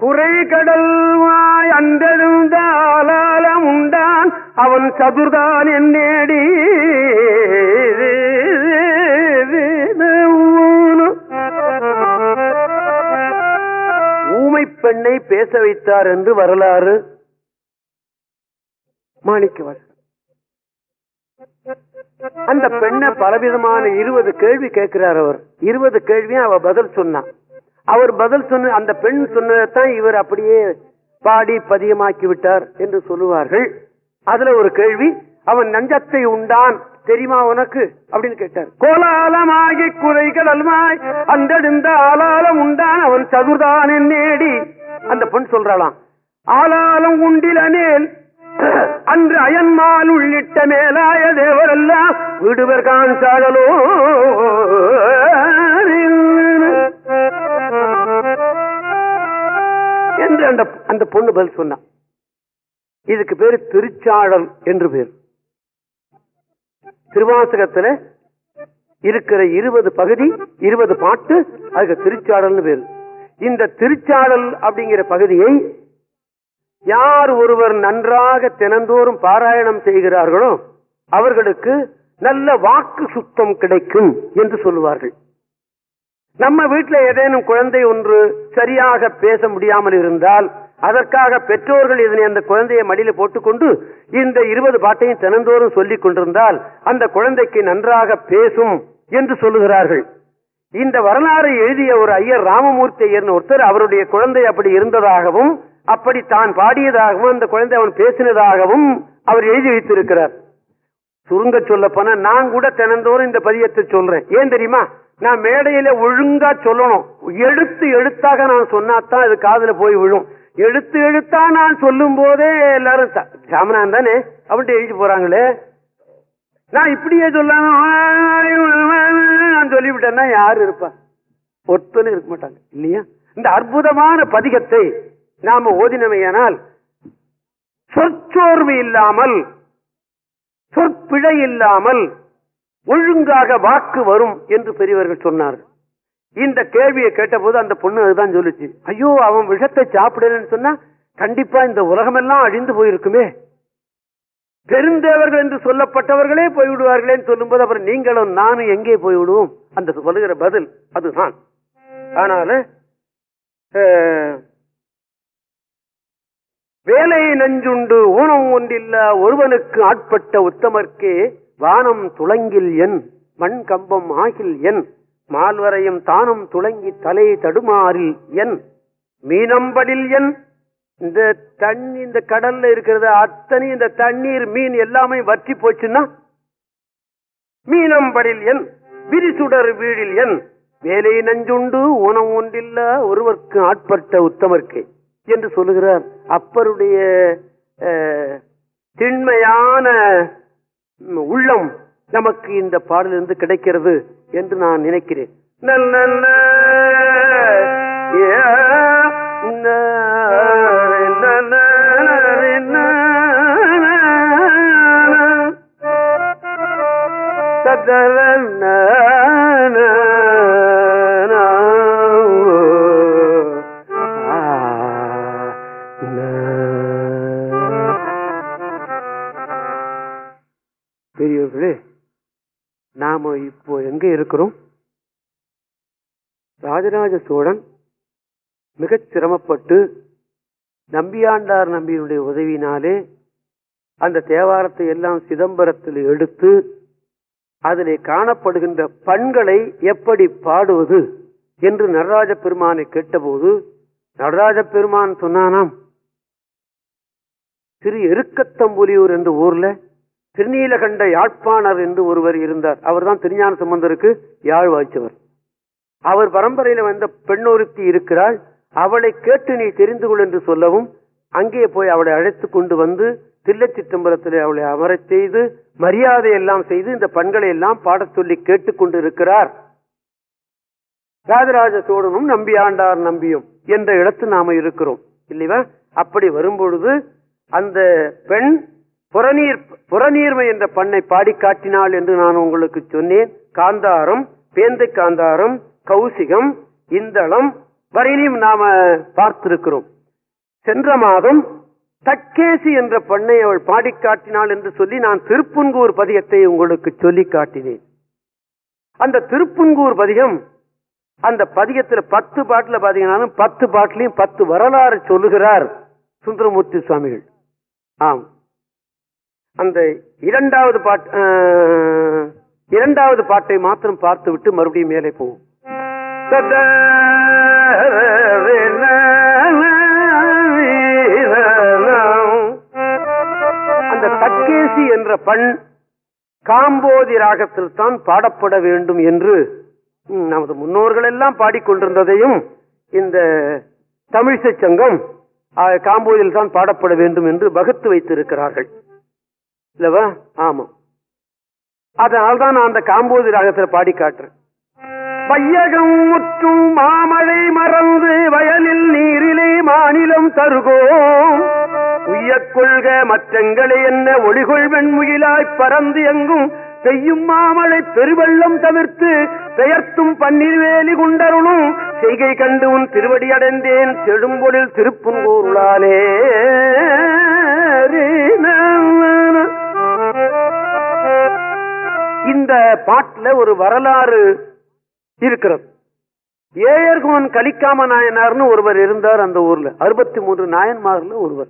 குறை கடல்வாய் அன்றதும் ஆலாலம் உண்டான். அவன் சதுர்தான் என்னேடி? ஊமை பெண்ணை பேச வைத்தார் என்று வரலாறு. மாணிக்கவர் அந்த பெண்ணை பலவிதமான இருபது கேள்வி கேட்கிறார் அவர். இருபது கேள்வியும் அவ பதில் சொன்னான் அவர் பதில் சொன்ன அந்த பெண் சொன்னதைத்தான் இவர் அப்படியே பாடி பதியமாக்கி விட்டார் என்று சொல்லுவார்கள். அதுல ஒரு கேள்வி அவன் நஞ்சத்தை உண்டான் தெரியுமா உனக்கு? அப்படின்னு கேட்டார். கோலாலமாகி குறைகள் அல்மாய் அந்தெடுந்த ஆளாலம் உண்டான் அவன் சதுர்தான் நேடி. அந்த பெண் சொல்றாளாம் ஆளாலம் உண்டிலனேல் அன்று அயன்மால் உள்ளிட்ட மேலாய தேவரெல்லாம் விடுவர் காண்சாகலோ என்று அந்த அந்த பொண்ணு பதில் சொன்னான் இதுக்கு பேரு திருச்சாடல் என்று பேர். திருவாசகத்துல இருக்கிற இருபது பகுதி இருபது பாட்டு அதுக்கு திருச்சாடல்னு பேரு. இந்த திருச்சாடல் அப்படிங்கிற பகுதியை யார் ஒருவர் நன்றாக தினந்தோறும் பாராயணம் செய்கிறார்களோ அவர்களுக்கு நல்ல வாக்கு சுத்தம் கிடைக்கும் என்று சொல்லுவார்கள். நம்ம வீட்டில் ஏதேனும் குழந்தை ஒன்று சரியாக பேச முடியாமல் இருந்தால் அதற்காக பெற்றோர்கள் இதனை அந்த குழந்தையை மடியில போட்டுக்கொண்டு இந்த இருபது பாட்டையும் தினந்தோறும் சொல்லிக் கொண்டிருந்தால் அந்த குழந்தைக்கு நன்றாக பேசும் என்று சொல்லுகிறார்கள். இந்த வரலாறு எழுதிய ஒரு ஐயர் ராமமூர்த்தி ஐயர்னு ஒருத்தர் அவருடைய குழந்தை அப்படி இருந்ததாகவும் அப்படி தான் பாடியதாகவும் அந்த குழந்தை அவன் பேசினதாகவும் அவர் எழுதி வைத்திருக்கிறார். சுருங்க சொல்ல போனா நான் கூட தினந்தோறும் இந்த பதியத்தை சொல்றேன். ஏன் தெரியுமா? நான் மேடையில ஒழுங்கா சொல்லணும் எழுத்து எழுத்தாக நான் சொன்னாதான் அது காதுல போய் விழும் எழுத்து எழுத்தா நான் சொல்லும் போதே எல்லாரும் ஜாமனான் தானே அப்படின்ட்டு எழுதி போறாங்களே நான் இப்படியே சொல்லாம நான் சொல்லிவிட்டேன்னா யாரு இருப்பா ஒருத்தனும் இருக்க மாட்டாங்க இல்லையா இந்த அற்புதமான பதிகத்தை நாம ஓதினமையானால் சொற்சோர்வு இல்லாமல் சொற்பிழை இல்லாமல் ஒழுங்காக வாக்கு வரும் என்று பெரியவர்கள் சொன்னார்கள். இந்த கேள்வியை கேட்டபோது அந்த பொண்ணு அதுதான் சொல்லிச்சு. ஐயோ அவன் விஷத்தை சாப்பிடலன்னு சொன்னா கண்டிப்பா இந்த உலகமெல்லாம் அழிந்து போயிருக்குமே. பெருந்தேவர்கள் என்று சொல்லப்பட்டவர்களே போய்விடுவார்களேன்னு சொல்லும்போது அப்புறம் நீங்களும் நானும் எங்கே போய்விடுவோம்? அந்த சொல்லுகிற பதில் அதுதான். ஆனால அஹ், வேலை நஞ்சுண்டு ஊனம் ஒன்றில்ல ஒருவனுக்கு ஆட்பட்ட உத்தமர்க்கே வானம் துளங்கில் என் மண் கம்பம் ஆகில் என் மால்வரையும் தானும் துளங்கி தலை தடுமாறில் என். மீனம்படில் என் இந்த தண்ணி இந்த கடல்ல இருக்கிறது அத்தனை இந்த தண்ணீர் மீன் எல்லாமே வற்றி போச்சுன்னா மீனம்படில் என் விரிசுடர் வீழில் என். வேலை நஞ்சுண்டு உணவு ஒன்றில்ல ஒருவருக்கு ஆட்பட்ட உத்தமர்க்கு என்று சொல்லுகிறார் அப்பருடைய அஹ், திண்மையான உள்ளம் நமக்கு இந்த பாடலிருந்து கிடைக்கிறது என்று நான் நினைக்கிறேன். நல்ல நல்ல ததல, பெரியவர்களே நாம இப்போ எங்க இருக்கிறோம்? ராஜராஜ சோழன் மிகச் சிரமப்பட்டு நம்பியாண்டார் நம்பியினுடைய உதவியினாலே அந்த தேவாரத்தை எல்லாம் சிதம்பரத்தில் எடுத்து அதிலே காணப்படுகின்ற பண்களை எப்படி பாடுவது என்று நடராஜ பெருமானை கேட்டபோது நடராஜ பெருமான் சொன்னானாம் திரு எருக்கத்தம்புலியூர் என்ற ஊர்ல திருநீலகண்ட யாழ்ப்பாணர் என்று ஒருவர் இருந்தார். அவர் தான் திருஞான சம்பந்தருக்கு யாழ் வாய்ச்சவர் அவர் பரம்பரையில வந்த பெண்ணொருத்தி இருக்கிறாள். அவளை கேட்டு நீ தெரிந்து கொள் என்று சொல்லவும் அங்கே போய் அவளை அழைத்து கொண்டு வந்து தில்லைச்சிற்றம்பலத்திலே அவளை அமரச் செய்து மரியாதை எல்லாம் செய்து இந்த பண்களை எல்லாம் பாடச் சொல்லி கேட்டுக்கொண்டு கொண்டிருக்கிறார். ராஜராஜ சோழனும் நம்பி ஆண்டார் நம்பியும் என்ற இடத்து நாம இருக்கிறோம். இல்லைவா? அப்படி வரும்பொழுது அந்த பெண் புறநீர் புறநீர்மை என்ற பண்ணை பாடி காட்டினாள் என்று நான் உங்களுக்கு சொன்னேன். காந்தாரம் பேந்தை காந்தாரம் கௌசிகம் இந்தளம் வரையிலையும் நாம பார்த்திருக்கிறோம். சென்ற மாதம் தக்கேசி என்ற பண்ணை அவள் பாடி காட்டினாள் என்று சொல்லி நான் திருப்புன்கூர் பதிகத்தை உங்களுக்கு சொல்லி காட்டினேன். அந்த திருப்புன்கூர் பதிகம் அந்த பதிகத்துல பத்து பாட்டுல பாத்தீங்கன்னாலும் பத்து பாட்டிலையும் பத்து வரலாறு சொல்லுகிறார் சுந்தரமூர்த்தி சுவாமிகள். ஆம். அந்த இரண்டாவது பாட்டு இரண்டாவது பாட்டை மாத்திரம் பார்த்து விட்டு மறுபடியும் மேலே போவோம். அந்த தக்கேசி என்ற பண் காம்போதி ராகத்தில் தான் பாடப்பட வேண்டும் என்று நமது முன்னோர்கள் எல்லாம் பாடிக்கொண்டிருந்ததையும் இந்த தமிழிசை சங்கம் அஹ், காம்போதியில் தான் பாடப்பட வேண்டும் என்று வகுத்து வைத்திருக்கிறார்கள். இல்லவா? ஆமா. அதனால்தான் நான் அந்த காம்போதி ராகத்தில் பாடி காட்டுறேன். வையகம் முற்றும் மாமழை மறந்து வயலில் நீரிலே மாநிலம் தருகோம். உய்யக் கொள்க மற்றங்களை என்ன ஒளிகொள் வெண்முகிலாய் பறந்து எங்கும். பெய்யும் மாமழை பெருவெள்ளம் தவிர்த்து பெயர்த்தும் பன்னீர் வேலி குண்டருளும். செய்கை கண்டு உன் திருவடி அடைந்தேன். செழும்பொழில் திருப்புங்கூருளாலே. இந்த பாட்டுல ஒரு வரலாறு இருக்கிறது. ஏயர்குமன் கலிக்காம நாயனார்னு ஒருவர் இருந்தார் அந்த ஊர்ல. அறுபத்தி மூன்று நாயன்மார்ல ஒருவர்.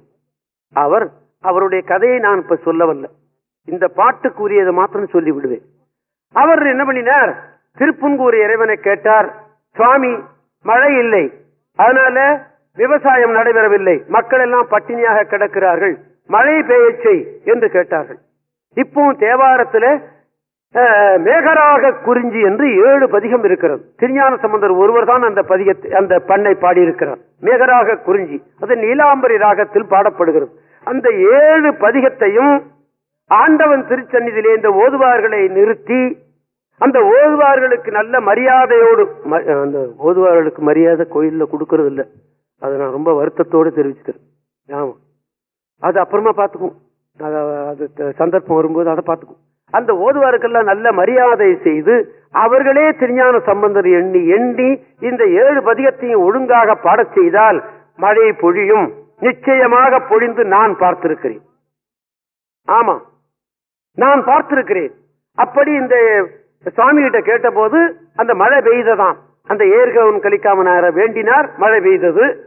அவர் அவருடைய கதையை நான் இப்ப சொல்லவல்ல. இந்த பாட்டுக்குரியதை மாத்திரம் சொல்லி விடுவேன் அவர் என்ன பண்ணினார்? திருப்புன்கூர் இறைவனை கேட்டார் சுவாமி மழை இல்லை. அதனால விவசாயம் நடைபெறவில்லை. மக்கள் எல்லாம் பட்டினியாக கிடக்கிறார்கள். மழை பெய்யச் என்று கேட்டார்கள். இப்போ தேவாரத்துல மேகராக குறிஞ்சி என்று ஏழு பதிகம் இருக்கிறது. திருஞான சம்பந்தர் ஒருவர் தான் அந்த பதிகத்தை அந்த பண்ணை பாடியிருக்கிறார். மேகராக குறிஞ்சி அது நீலாம்பரி ராகத்தில் பாடப்படுகிறது. அந்த ஏழு பதிகத்தையும் ஆண்டவன் திருச்சன்னிதிலே இந்த ஓதுவார்களை நிறுத்தி அந்த ஓதுவார்களுக்கு நல்ல மரியாதையோடு ம- அந்த ஓதுவார்களுக்கு மரியாதை கோயில்ல கொடுக்கறது இல்ல அதை நான் ரொம்ப வருத்தத்தோடு தெரிவிச்சுக்கிறேன். ஆமாம் அது அப்புறமா பார்த்துக்குவோம். அது அது சந்தர்ப்பம் வரும்போது அதை பார்த்துக்குவோம். அந்த ஓதுவாருக்கெல்லாம் நல்ல மரியாதை செய்து அவர்களே திருஞான சம்பந்தர் எண்ணி எண்ணி இந்த ஏழு பதிகத்தையும் ஒழுங்காக பாடச் செய்தால் மழை பொழியும். நிச்சயமாக பொழிந்து நான் பார்த்திருக்கிறேன். ஆமா நான் பார்த்திருக்கிறேன். அப்படி இந்த சுவாமி கிட்ட கேட்டபோது அந்த மழை பெய்ததான் அந்த ஏர்கவன் கலிக்காமனார வேண்டினார் மழை பெய்தது.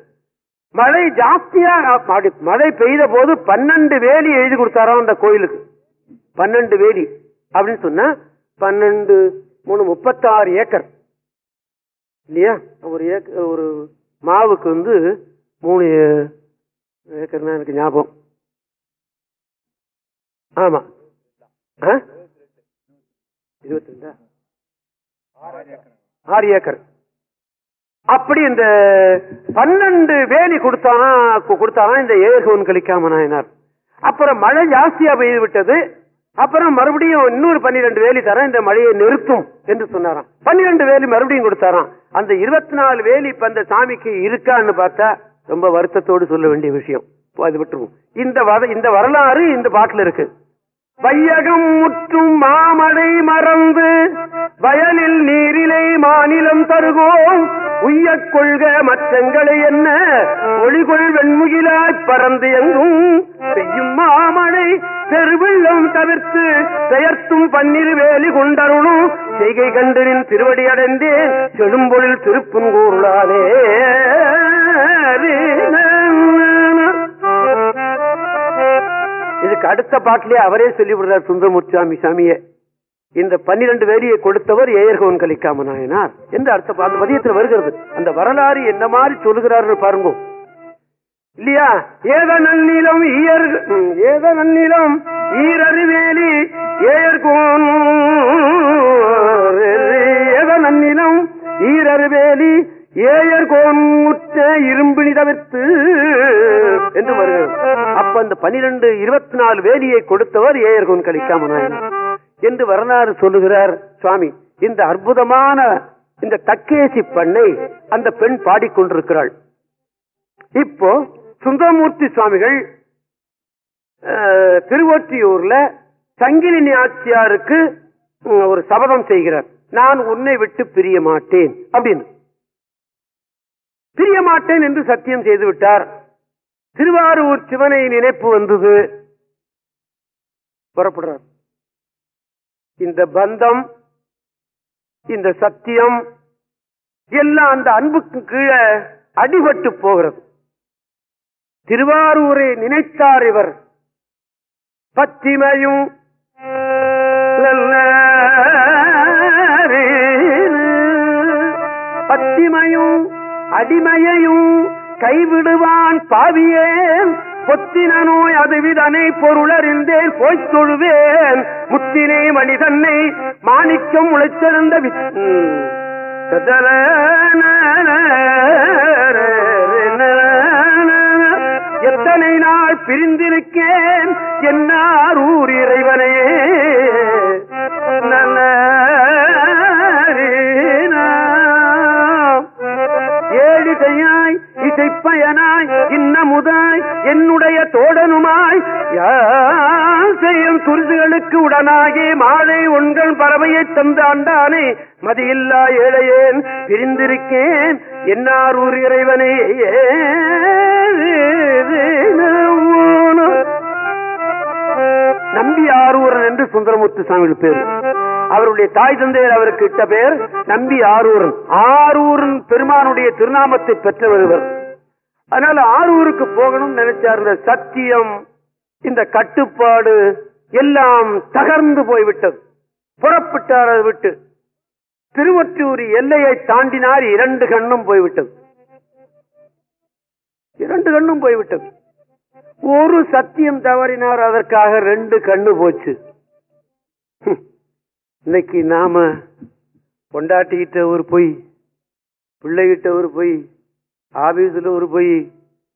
மழை ஜாஸ்தியா மழை- மழை பெய்த போது பன்னெண்டு வேலி எழுதி கொடுத்தாராம் அந்த கோயிலுக்கு. பன்னெண்டு வேலி. அப்படின்னு சொன்னா பன்னெண்டு மூணு முப்பத்தாறு ஏக்கர். இல்லையா? ஒரு ஏக்கர் ஒரு மாவுக்கு வந்து மூணு ஏக்கர்னா எனக்கு ஞாபகம். ஆமா. இருபத்தி ரெண்டா ஆறு ஏக்கர். அப்படி இந்த பன்னெண்டு வேலி கொடுத்தானா கொடுத்தானா இந்த ஏகோன் கழிக்காம நாயனார் அப்புறம் மழை ஜாஸ்தியா பெய்து விட்டது. அப்புறம் மறுபடியும் இன்னொரு பன்னிரெண்டு வேலி தரேன் இந்த மழையை நிறுத்தும் என்று சொன்னாராம். பன்னிரெண்டு வேலி மறுபடியும் கொடுத்தாராம். அந்த இருபத்தி நாலு வேலி இப்ப அந்த சாமிக்கு இருக்கான்னு பார்த்தா ரொம்ப வருத்தத்தோடு சொல்ல வேண்டிய விஷயம். அது விட்டுருவோம். இந்த இந்த வரலாறு இந்த பாட்டுல இருக்கு. வையகம் முற்றும் மாமடை மறந்து வயலில் நீரிலை மாநிலம் தருகோம் உய்யக் கொள்க மற்றங்களை என்ன? ஒளிகொள் வெண்முகிலாய் பறந்து எங்கும்? செய்யும் மாமழை பெருவெள்ளம் தவிர்த்து பெயர்த்தும் பன்னிரு வேலி கொண்டருளும் செய்கை கண்டனின் திருவடி அடைந்தேன் செழும்பொழில் திருப்பும் திருப்புங்கூருளானே இதுக்கு அடுத்த பாட்டிலே அவரே சொல்லிவிடுறார் சுந்தரமூர்த்தி சாமி சாமியே இந்த பன்னிரண்டு வேலியை கொடுத்தவர் ஏயர்கோன் கலிக்காம நாயனார் என்று அர்த்த அந்த பதியத்தில் வருகிறது. அந்த வரலாறு என்ன மாதிரி சொல்லுகிறார்கள் பாருங்க. இல்லையா? ஏத நன்னிலம் ஈயர் ஏத நன்னிலம் ஈரறிவேலி ஏயர்கோன். ஏத நன்னிலம் ஈரறிவேலி ஏயர்கோன் முற்ற இரும்பினி தவிர்த்து என்று வருகிறது. அப்ப அந்த பனிரெண்டு இருபத்தி நாலு வேலியை கொடுத்தவர் ஏயர்கோன் கலிக்காம நாயனார் என்று வரலாறு சொல்லுகிறார் சுவாமி. இந்த அற்புதமான இந்த தக்கேசி பண்ணை அந்த பெண் பாடிக்கொண்டிருக்கிறாள். இப்போ சுந்தரமூர்த்தி சுவாமிகள் திருவொற்றியூர்ல சங்கிலி நாச்சியாருக்கு ஒரு சபதம் செய்கிறார். நான் உன்னை விட்டு பிரிய மாட்டேன் அப்படின்னு. பிரிய மாட்டேன் என்று சத்தியம் செய்து விட்டார். திருவாரூர் சிவனை நினைப்பு வந்தது. புறப்படுறார். இந்த பந்தம் இந்த சத்தியம் எல்லாம் அந்த அன்புக்கு கீழே அடிபட்டு போகிறது. திருவாரூரை நினைத்தார் இவர். பத்திமையும் பத்திமையும் அடிமையையும் கைவிடுவான் பாவியேன். பொத்தின நோய் அதுவிதனை பொருளறிந்தேன் போய்த் தொழுவேன். முத்தினை மனிதன்னை மாணிக்கம் உழைத்திருந்த வித்- எத்தனை நாள் பிரிந்திருக்கேன் என்னார் ஊர் இறைவனையே இசைப்பயனாய் இன்னமுதாய் என்னுடைய தோழனுமாய் யாசையும் செய்யும் துரிதுகளுக்கு உடனாகி மாலை உண்கள் பறவையை தந்தாண்டானே மதியில்லா ஏழையேன் பிரிந்திருக்கேன் என்னார் ஊர் இறைவனே நம்பி ஆரூரன் என்று சுந்தரமூர்த்தி சாமி பேர். அவருடைய தாய் தந்தையர் அவருக்கு இட்ட பெயர் நம்பி ஆரூரன் ஆரூரன் பெருமானுடைய திருநாமத்தை பெற்றவர் இவர். அதனால ஆரூருக்கு போகணும்னு நினைச்சார் இந்த சத்தியம் இந்த கட்டுப்பாடு எல்லாம் தகர்ந்து போய்விட்டது. புறப்பட்டார் அதை விட்டு. திருவற்றூர் எல்லையை தாண்டினார் இரண்டு கண்ணும் போய்விட்டது. இரண்டு கண்ணும் போய்விட்டது. ஒரு சத்தியம் தவறினார் அதற்காக ரெண்டு கண்ணு போச்சு. இன்னைக்கு நாம கொண்டாட்டிக்கிட்ட ஒரு பொய் பிள்ளைகிட்ட ஒரு பொய் ஆபீஸ்ல ஒரு பொய்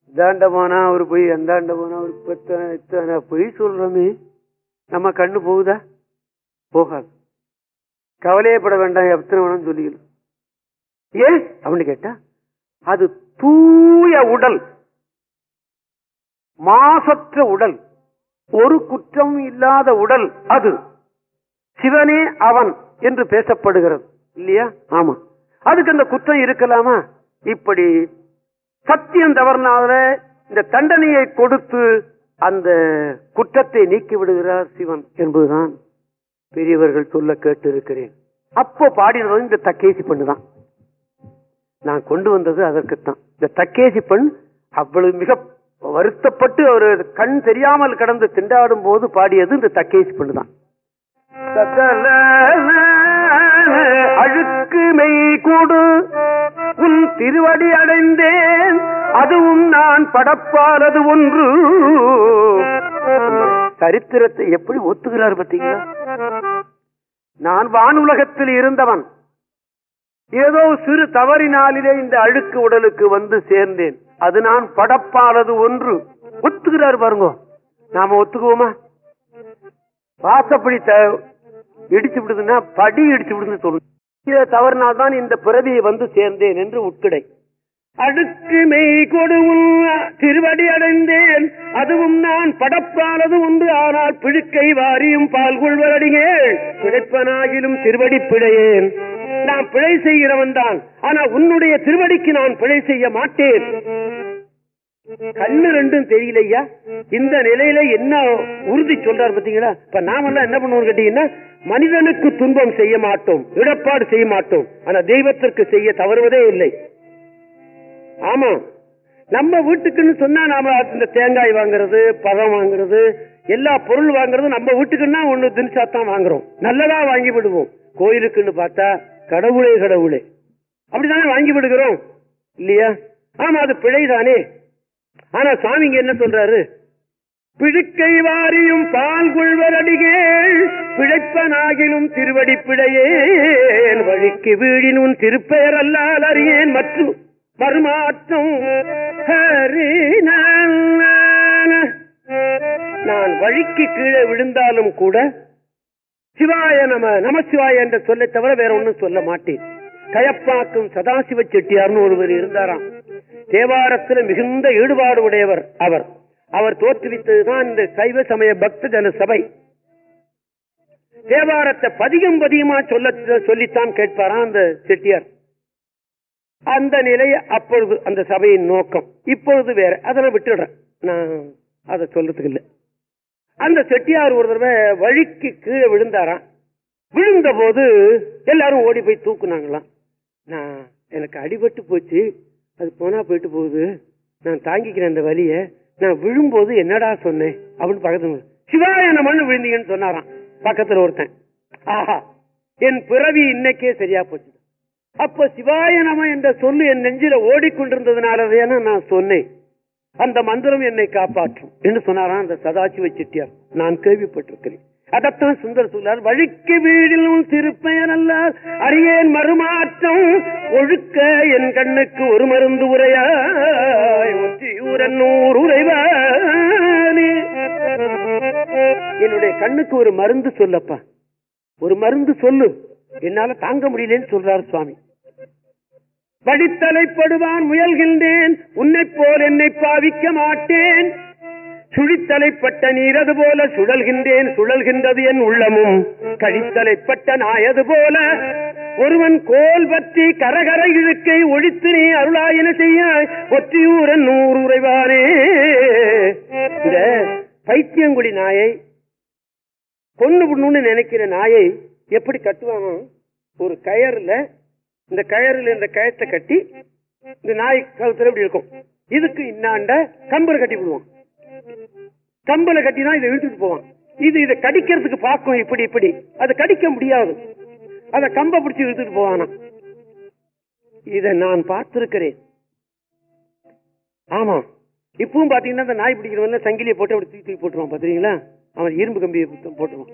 இந்தாண்ட போனா ஒரு பொய் அந்தாண்ட போனா ஒரு பத்தனை இத்தனை பொய் சொல்றோமே நம்ம கண்ணு போகுதா? போகாது. கவலையப்பட வேண்டாம் எத்தனை வேணும் சொல்லிக்கணும் ஏன்? அப்படின்னு கேட்டா அது தூய உடல் மாசற்ற உடல் ஒரு குற்றம் இல்லாத உடல் அது. சிவனே அவன் என்று பேசப்படுகிறது இல்லையா? ஆமா. அதுக்கு அந்த குற்றம் இருக்கலாமா? இப்படி சத்தியம் தவறினால இந்த தண்டனையை கொடுத்து அந்த குற்றத்தை நீக்கி விடுகிறார் சிவன் என்பதுதான் பெரியவர்கள் சொல்ல கேட்டு இருக்கிறேன் அப்போ பாடினது இந்த தக்கேசி பண்ணுதான் நான் கொண்டு வந்தது அதற்குத்தான். இந்த தக்கேசி பெண் அவ்வளவு மிக வருத்தப்பட்டு ஒரு கண் தெரியாமல் கடந்து திண்டாடும் போது பாடியது இந்த தக்கேசி பெண்ணு தான். அழுக்கு மெய் கூடு உன் திருவடி அடைந்தேன். அதுவும் நான் படப்பானது ஒன்று. சரித்திரத்தை எப்படி ஒத்துகிறார் பார்த்தீங்களா? நான் வானுலகத்தில் இருந்தவன். ஏதோ சிறு தவறினாலிலே இந்த அழுக்கு உடலுக்கு வந்து சேர்ந்தேன். அது நான் படப்பானது ஒன்று. ஒத்துக்கிறார் பாருங்க. நாம ஒத்துக்குவோமா? வாசப்படி இடிச்சு விடுதுன்னா படி இடிச்சு விடுதுன்னு சொல்லு இதை தவறினால்தான் இந்த பிறவியை வந்து சேர்ந்தேன் என்று உட்கிடை. அடுக்கு மெய் கொடுவும் திருவடி அடைந்தேன். அதுவும் நான் படப்பானது உண்டு. ஆனால் பிழுக்கை வாரியும் பால் கொள்வரடிகள் பிழைப்பனாகிலும் திருவடி பிழையேன். நான் பிழை செய்கிறவன் தான். ஆனா உன்னுடைய திருவடிக்கு நான் பிழை செய்ய மாட்டேன். கண்ணு ரெண்டும் தெரியலையா? இந்த நிலையில என்ன உறுதி சொல்றாரு பாத்தீங்களா இப்ப நாமெல்லாம் என்ன பண்ணுவோம் கேட்டீங்கன்னா மனிதனுக்கு துன்பம் செய்ய மாட்டோம் இடப்பாடு செய்ய மாட்டோம். ஆனா தெய்வத்திற்கு செய்ய தவறுவதே இல்லை. ஆமா நம்ம வீட்டுக்குன்னு சொன்னா நாம இந்த தேங்காய் வாங்குறது பழம் வாங்குறது எல்லா பொருள் வாங்குறது நம்ம வீட்டுக்குன்னா ஒண்ணு தினசாத்தான் வாங்குறோம். நல்லதா வாங்கி விடுவோம். கோயிலுக்குன்னு பார்த்தா கடவுளே கடவுளே. அப்படிதானே வாங்கி விடுகிறோம்? இல்லையா? ஆமா அது பிழைதானே. ஆனா சாமிங்க என்ன சொல்றாரு? பிழுக்கை வாரியும் பால் கொள்வரடிகள் பிழைப்பனாகிலும் திருவடி பிழையேன். வழிக்கு வீழினும் திருப்பெயர் அல்லால் அறியேன். மற்றும் மறுமாற்றம் நான் வழிக்கு கீழே விழுந்தாலும் கூட சிவாய நம நமசிவாய என்ற சொல்லை தவிர வேற ஒண்ணும் சொல்ல மாட்டேன். கயப்பாக்கும் சதாசிவ செட்டியார்னு ஒருவர் இருந்தாராம். தேவாரத்தில் மிகுந்த ஈடுபாடு உடையவர் அவர். அவர் தோற்றுவித்ததுதான் இந்த சைவ சமய பக்த ஜன சபை. தேவாரத்தை பதிகம் பதிகமா சொல்ல சொல்லித்தான் கேட்பாராம் அந்த செட்டியார்? அந்த நிலை அப்பொழுது அந்த சபையின் நோக்கம். இப்பொழுது வேற. அதெல்லாம் விட்டுடுறேன். நான் அதை சொல்றதுக்கு இல்லை. அந்த செட்டியார் ஒரு தடவை வழிக்கு கீழே விழுந்தாராம். விழுந்த போது எல்லாரும் ஓடி போய் தூக்குனாங்களாம். நான் எனக்கு அடிபட்டு போச்சு. அது போனா போயிட்டு போகுது. நான் தாங்கிக்கிறேன் அந்த வழியை நான் விழும்போது என்னடா சொன்னேன் அப்படின்னு பக்கத்துல என்ன மண்ணு விழுந்தீங்கன்னு சொன்னாராம். பக்கத்துல ஒருத்தன் ஆஹா என் பிறவி இன்னைக்கே சரியா போச்சு. அப்ப சிவாய நம என்ற சொல்லு என் நெஞ்சில ஓடிக்கொண்டிருந்ததுனாலதான நான் சொன்னேன் அந்த மந்திரம் என்னை காப்பாற்றும் என்று சொன்னாராம் அந்த சதாசிவ செட்டியார் நான் கேள்விப்பட்டிருக்கிறேன். அதத்தான் சுந்தர் சொல்லார் வழிக்கு வீடில் உன் திருப்பெயர் அல்லார். அரியேன் மறுமாற்றம். ஒழுக்க என் கண்ணுக்கு ஒரு மருந்து உரையாய். ஒற்றியூரன் நூறு உரைவானே. என்னுடைய கண்ணுக்கு ஒரு மருந்து சொல்லப்பா. ஒரு மருந்து சொல்லு. என்னால தாங்க முடியலன்னு சொல்றார் சுவாமி. வடித்தலைப்படுவான் முயல்கின்றேன். உன்னை போல் என்னை பாவிக்க மாட்டேன். சுழித்தலைப்பட்ட நீரது போல சுழல்கின்றேன் சுழல்கின்றது என் உள்ளமும். கழித்தலைப்பட்ட நாயது போல ஒருவன் கோல் பற்றி கரகர இழுக்கை ஒழித்து நீ அருளாயின செய்யாய் ஒற்றியூரன் நூறு உறைவானே. இந்த பைத்தியங்குடி நாயை கொண்டு விடணும்னு நினைக்கிற நாயை எப்படி கட்டுவாங்க ஒரு கயர்ல இந்த கயர்ல இந்த கயத்தை கட்டி இந்த நாய் கழுத்துல இப்படி இருக்கும். இதுக்கு இன்னாண்ட கம்பர் கட்டி விடுவான் கம்பல கட்டினா இதை இழுத்துட்டு போவான். இது இதை கடிக்கிறதுக்கு பார்க்கும் இப்படி இப்படி. அதை கடிக்க முடியாது. அத கம்ப பிடிச்சு இழுத்துட்டு போவானா. இதை நான் பார்த்திருக்கிறேன். ஆமா. இப்பவும் பாத்தீங்கன்னா அந்த நாய் பிடிக்கிறவன் சங்கிலியை போட்டு அப்படி தூக்கி போட்டுருவான் பாத்தீங்களா? அவன் இரும்பு கம்பியை போட்டுருவான்.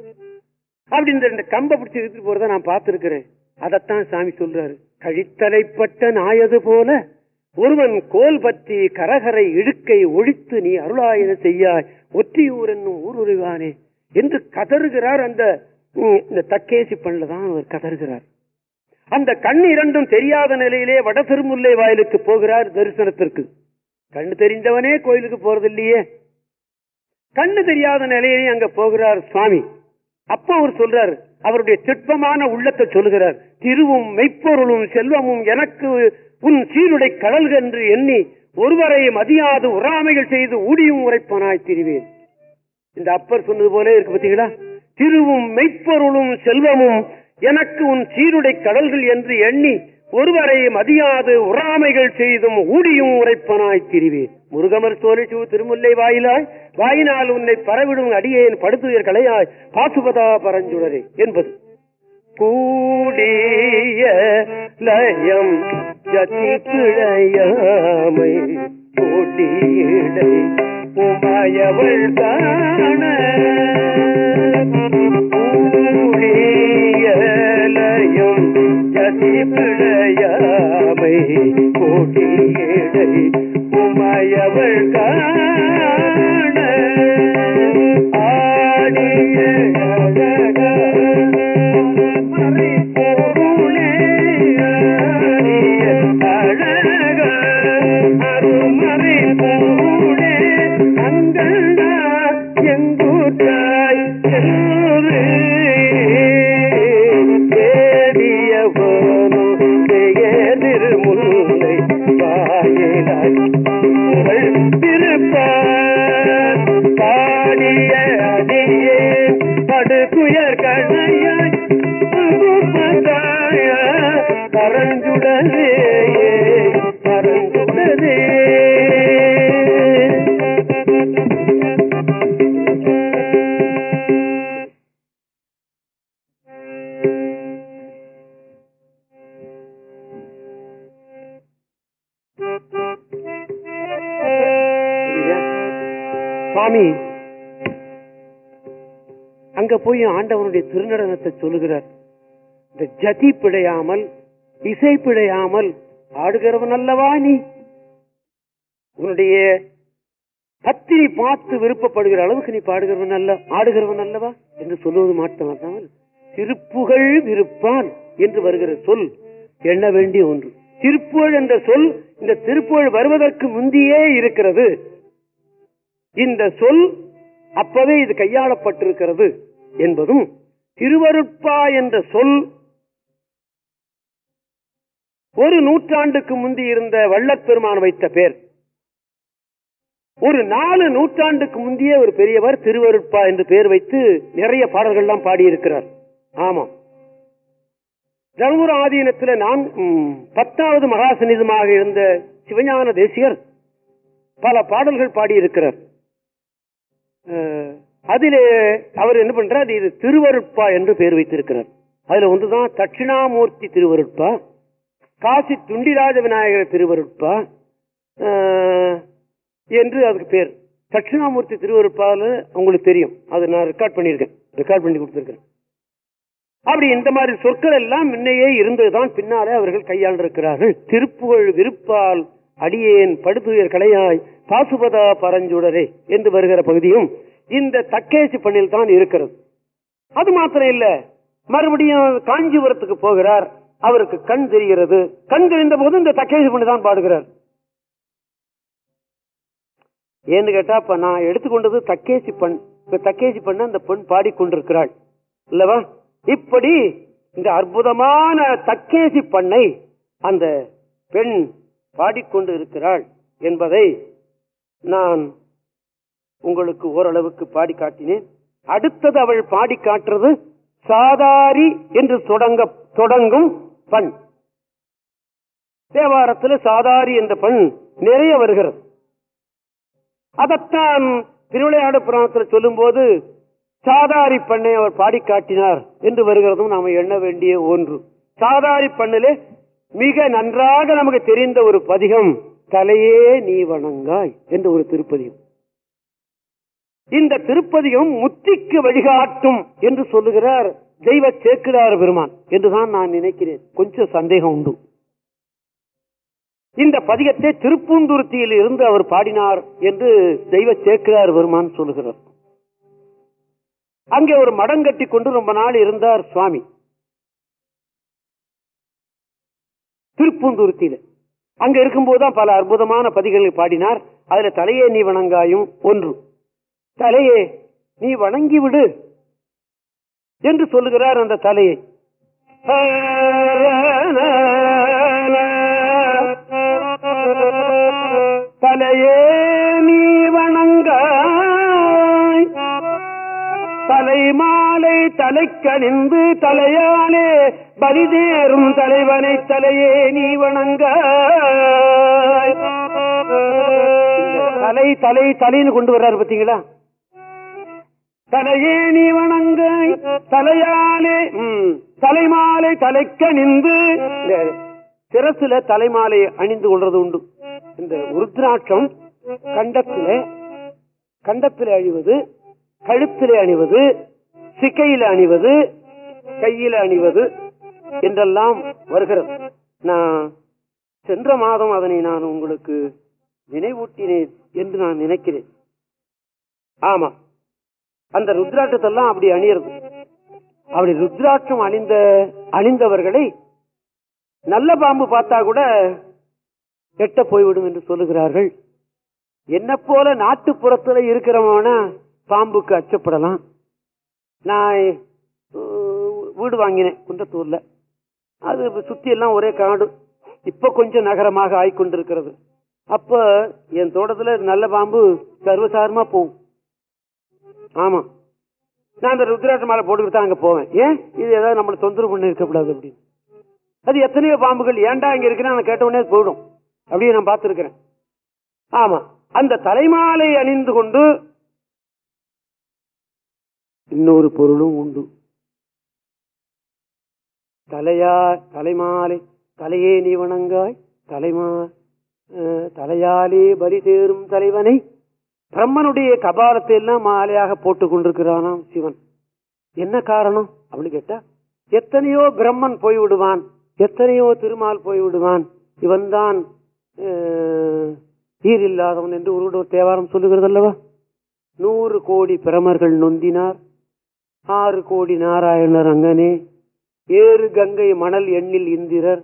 அப்படி இந்த ரெண்டு கம்பை பிடிச்சு இழுத்துட்டு போறத நான் பார்த்திருக்கிறேன். அதைத்தான் சாமி சொல்றாரு. கழித்தலைப்பட்ட நாயது போல ஒருவன் கோல் பற்றி கரகரை இழுக்கை ஒழித்து நீ அருளாயின செய்யாய். ஒற்றியூர் என்னும் ஊர் உருவானே என்று கதறுகிறார் அந்த இந்த தக்கேசி பண்ணலதான் அவர் கதறுகிறார். அந்த கண் இரண்டும் தெரியாத நிலையிலே வட திருமுல்லை வாயிலுக்கு போகிறார் தரிசனத்திற்கு. கண்ணு தெரிந்தவனே கோயிலுக்கு போறதில்லையே. கண்ணு தெரியாத நிலையிலே அங்க போகிறார் சுவாமி. அப்ப அவர் சொல்றாரு அவருடைய திட்பமான உள்ளத்தை சொல்லுகிறார் திருவும் மெய்ப்பொருளும் செல்வமும் எனக்கு உன் சீருடை கடல்க என்று எண்ணி ஒருவரை மதியாது உறாமைகள் செய்து ஊடியும் உரைப்பனாய் திரிவேன். இந்த அப்பர் சொன்னது போல இருக்கு பாத்தீங்களா திருவும் மெய்ப்பொருளும் செல்வமும் எனக்கு உன் சீருடை கடல்கள் என்று எண்ணி ஒருவரை மதியாது உறாமைகள் செய்தும் ஊடியும் உரைப்பனாய் திரிவேன். முருகமர் சோழிச்சு திருமுல்லை வாயிலாய் வாயினால் உன்னை பரவிடும் அடியேன் படுத்துயர் கலையாய் பாசுபதா பரஞ்சுடரே என்பது. கூடிய லயம் ஜதி பிழையாமை கூடியடை உமாயவள் காண கூடிய லயம் ஜதி பிழையாமை கூடியடை உமாயவள் காண போய் ஆண்டவனுடைய திருநடனத்தை சொல்லுகிறார். இந்த ஜதி பிழையாமல் இசை பிழையாமல் ஆடுகிறவன் அல்லவா நீ? உன்னுடைய பத்திரி பார்த்து விருப்பப்படுகிற அளவுக்கு நீ பாடுகிறவன் அல்ல ஆடுகிறவன் அல்லவா? என்று சொல்லுவது மாட்டமாட்டாமல் திருப்புகழ் விருப்பான் என்று வருகிற சொல் எண்ண வேண்டிய ஒன்று. திருப்புகழ் என்ற சொல் இந்த திருப்புகழ் வருவதற்கு முந்தியே இருக்கிறது. இந்த சொல் அப்பவே இது கையாளப்பட்டிருக்கிறது. என்பதும் திருவருட்பா என்ற சொல் ஒரு நூற்றாண்டுக்கு முந்தி இருந்த வள்ளற்பெருமான் வைத்த பேர். ஒரு நாலு நூற்றாண்டுக்கு முந்தைய ஒரு பெரியவர் திருவருட்பா என்று பெயர் வைத்து நிறைய பாடல்கள் எல்லாம் பாடியிருக்கிறார். ஆமா. தர்மபுர ஆதீனத்தில் நான் பத்தாவது மகாசனிதமாக இருந்த சிவஞான தேசியர் பல பாடல்கள் பாடியிருக்கிறார். அதிலே அவர் என்ன பண்றார்? இது திருவருட்பா என்று பெயர் வைத்திருக்கிறார். அதுல ஒன்றுதான் தட்சிணாமூர்த்தி திருவருட்பா காசி துண்டிராஜ விநாயகர் திருவருட்பா என்று அதுக்கு பேர். தட்சிணாமூர்த்தி திருவருட்பால உங்களுக்கு தெரியும். அது நான் ரெக்கார்ட் பண்ணியிருக்கேன். ரெக்கார்ட் பண்ணி கொடுத்திருக்கேன். அப்படி இந்த மாதிரி சொற்கள் எல்லாம் முன்னையே இருந்ததுதான். பின்னாலே அவர்கள் கையாண்டிருக்கிறார்கள். திருப்புகழ் விருப்பால் அடியேன் படுத்துயர் கலையாய் பாசுபதா பரஞ்சுடரே என்று வருகிற பகுதியும் இந்த தக்கேசி பண்ணில் தான் இருக்கிறது. அது மாத்திரம் இல்ல மறுபடியும் காஞ்சிபுரத்துக்கு போகிறார் அவருக்கு கண் தெரிகிறது. கண் தெரிந்த போது இந்த தக்கேசி பண்ணி தான் பாடுகிறார். ஏன்னு கேட்டா இப்ப நான் எடுத்துக்கொண்டது தக்கேசி பண் இப்ப தக்கேசி பண்ண அந்த பெண் பாடிக்கொண்டிருக்கிறாள். இல்லவா? இப்படி இந்த அற்புதமான தக்கேசி பண்ணை அந்த பெண் பாடிக்கொண்டு இருக்கிறாள் என்பதை நான் உங்களுக்கு ஓரளவுக்கு பாடி காட்டினேன். அடுத்தது அவள் பாடி காட்டுறது சாதாரி என்று தொடங்க தொடங்கும் பண். தேவாரத்தில் சாதாரி என்ற பண் நிறைய வருகிறது. அதத்தான் திருவிளையாடு புராணத்தில் சொல்லும்போது சாதாரி பண்ணை அவர் பாடி காட்டினார் என்று வருகிறதும் நாம எண்ண வேண்டிய ஒன்று. சாதாரி பண்ணிலே மிக நன்றாக நமக்கு தெரிந்த ஒரு பதிகம் தலையே நீ வணங்காய் என்று ஒரு திருப்பதிகம். இந்த திருப்பதியும் முத்திக்கு வழிகாட்டும் என்று சொல்லுகிறார் தெய்வ சேக்கிரார் பெருமான் என்றுதான் நான் நினைக்கிறேன். கொஞ்சம் சந்தேகம் உண்டு. இந்த பதிகத்தை திருப்பூந்துருத்தியில் இருந்து அவர் பாடினார் என்று தெய்வ சேக்கிரார் பெருமான் சொல்லுகிறார். அங்கே ஒரு மடம் கட்டி கொண்டு ரொம்ப நாள் இருந்தார் சுவாமி. திருப்பூந்துருத்தியில அங்க இருக்கும்போதுதான் பல அற்புதமான பதிகளை பாடினார். அதுல தலையே நீ வணங்காயும் ஒன்று. தலையே நீ வணங்கி விடு என்று சொல்லுகிறார் அந்த தலையை. தலையே நீ வணங்காய். தலை மாலை தலைக்கணிந்து தலையாலே பலிதேறும் தலைவனை தலையே நீ வணங்காய். தலை தலை தலை தலைன்னு கொண்டு வர்றாரு பாத்தீங்களா தலையே நீ வணங்க தலையாலே தலைமாலை தலைக்க நின்று. இந்த சிரசுல தலைமாலை அணிந்து கொள்றது உண்டு. இந்த உருத்ராட்சம் கண்டத்திலே கண்டத்திலே அணிவது கழுத்திலே அணிவது சிக்கையில அணிவது கையில அணிவது என்றெல்லாம் வருகிறது. நான் சென்ற மாதம் அதனை நான் உங்களுக்கு நினைவூட்டினேன் என்று நான் நினைக்கிறேன். ஆமா அந்த ருத்ராட்சத்தெல்லாம் அப்படி அணியறது. அப்படி ருத்ராட்சம் அணிந்த அணிந்தவர்களை நல்ல பாம்பு பார்த்தா கூட கெட்ட போய்விடும் என்று சொல்லுகிறார்கள். என்ன போல நாட்டுப்புறத்துல இருக்கிறவனா பாம்புக்கு அச்சப்படலாம். நான் வீடு வாங்கினேன் குன்றத்தூர்ல. அது சுத்தி எல்லாம் ஒரே காடு. இப்ப கொஞ்சம் நகரமாக ஆய்கொண்டிருக்கிறது அப்ப என் தோட்டத்துல நல்ல பாம்பு சர்வசாரமா போகும். ஆமா. நான் அந்த ருத்ராட்ச மாலை போட்டுக்கிட்டு தான் அங்க போவேன். ஏன்? இது ஏதாவது நம்மளை தொந்தரவு பண்ணி இருக்கக்கூடாது அப்படின்னு. அது எத்தனையோ பாம்புகள் ஏன்டா இங்க இருக்குன்னு நான் கேட்ட உடனே போயிடும். அப்படியே நான் பார்த்திருக்கிறேன். ஆமா. அந்த தலைமாலை அணிந்து கொண்டு இன்னொரு பொருளும் உண்டு. தலையா தலைமாலை தலையே நீ வணங்காய் தலைமா தலையாலே பலி தேரும் தலைவனை பிரம்மனுடைய கபாலத்தை எல்லாம் மாலையாக போட்டுக் கொண்டிருக்கிறானாம் சிவன். என்ன காரணம்? அப்படின்னு கேட்டா எத்தனையோ பிரம்மன் போய் விடுவான் எத்தனையோ திருமால் போய் விடுவான் இவன்தான் தான் ஈர் இல்லாதவன் என்று ஒரு தேவாரம் சொல்லுகிறது அல்லவா நூறு கோடி பிரமர்கள் நொந்தினார் ஆறு கோடி நாராயணர் அங்கனே ஏறு கங்கை மணல் எண்ணில் இந்திரர்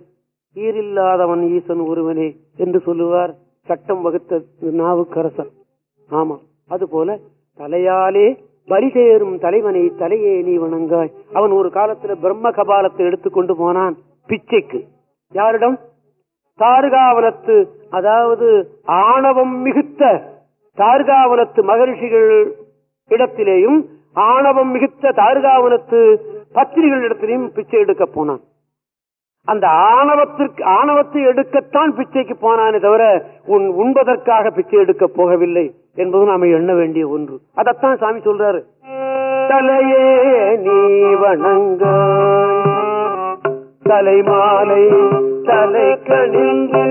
ஈரில்லாதவன் ஈசன் ஒருவனே என்று சொல்லுவார் சட்டம் வகுத்த நாவுக்கரசன் ஆமா. அதுபோல தலையாலே பலி சேரும் தலைவனை தலையே நீ வணங்காய். அவன் ஒரு காலத்துல பிரம்ம கபாலத்தை எடுத்துக்கொண்டு போனான் பிச்சைக்கு. யாரிடம்? தார்காவலத்து அதாவது ஆணவம் மிகுத்த தார்காவலத்து மகரிஷிகள் இடத்திலேயும் ஆணவம் மிகுத்த தார்காவலத்து பத்திரிகள் இடத்திலையும் பிச்சை எடுக்க போனான். அந்த ஆணவத்திற்கு ஆணவத்தை எடுக்கத்தான் பிச்சைக்கு போனானே தவிர உன் உண்பதற்காக பிச்சை எடுக்க போகவில்லை. என்பது நாம எண்ண வேண்டிய ஒன்று. அதத்தான் சாமி சொல்றாரு. தலையே நீ வணங்க. தலைமாலை தலை கணிந்து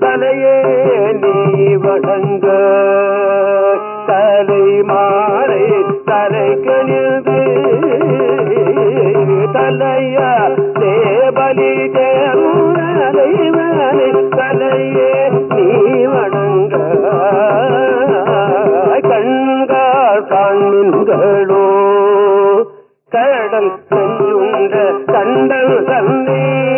தலையே நீ வணங்க. கடல் செஞ்சுண்ட கண்டல் தந்தே.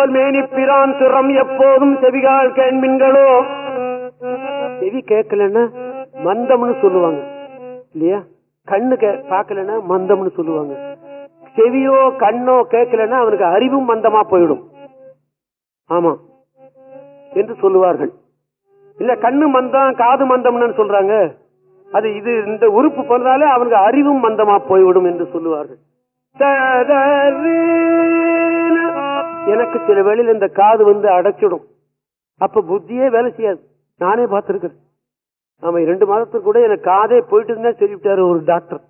போல் மேனிப்பிரான் திறம் எப்போதும் செவிகால் கேள்வின்களோ செவி கேட்கலன்னா மந்தம்னு சொல்லுவாங்க. இல்லையா? கண்ணு கே பார்க்கலன்னா மந்தம்னு சொல்லுவாங்க. செவியோ கண்ணோ கேட்கலன்னா அவனுக்கு அறிவும் மந்தமா போயிடும். ஆமா. என்று சொல்லுவார்கள். இல்ல கண்ணு மந்தம் காது மந்தம்னு சொல்றாங்க. அது இது இந்த உறுப்பு போனாலே அவனுக்கு அறிவும் மந்தமா போய்விடும் என்று சொல்லுவார்கள். எனக்கு சில வேளையில் இந்த காது வந்து அடைச்சிடும் அப்ப புத்தியே வேலை செய்யாது. நானே பார்த்திருக்கிறேன். ஆமா ரெண்டு மாதத்துக்கு கூட எனக்கு காதே போயிட்டு இருந்தா சொல்லிவிட்டாரு ஒரு டாக்டர்.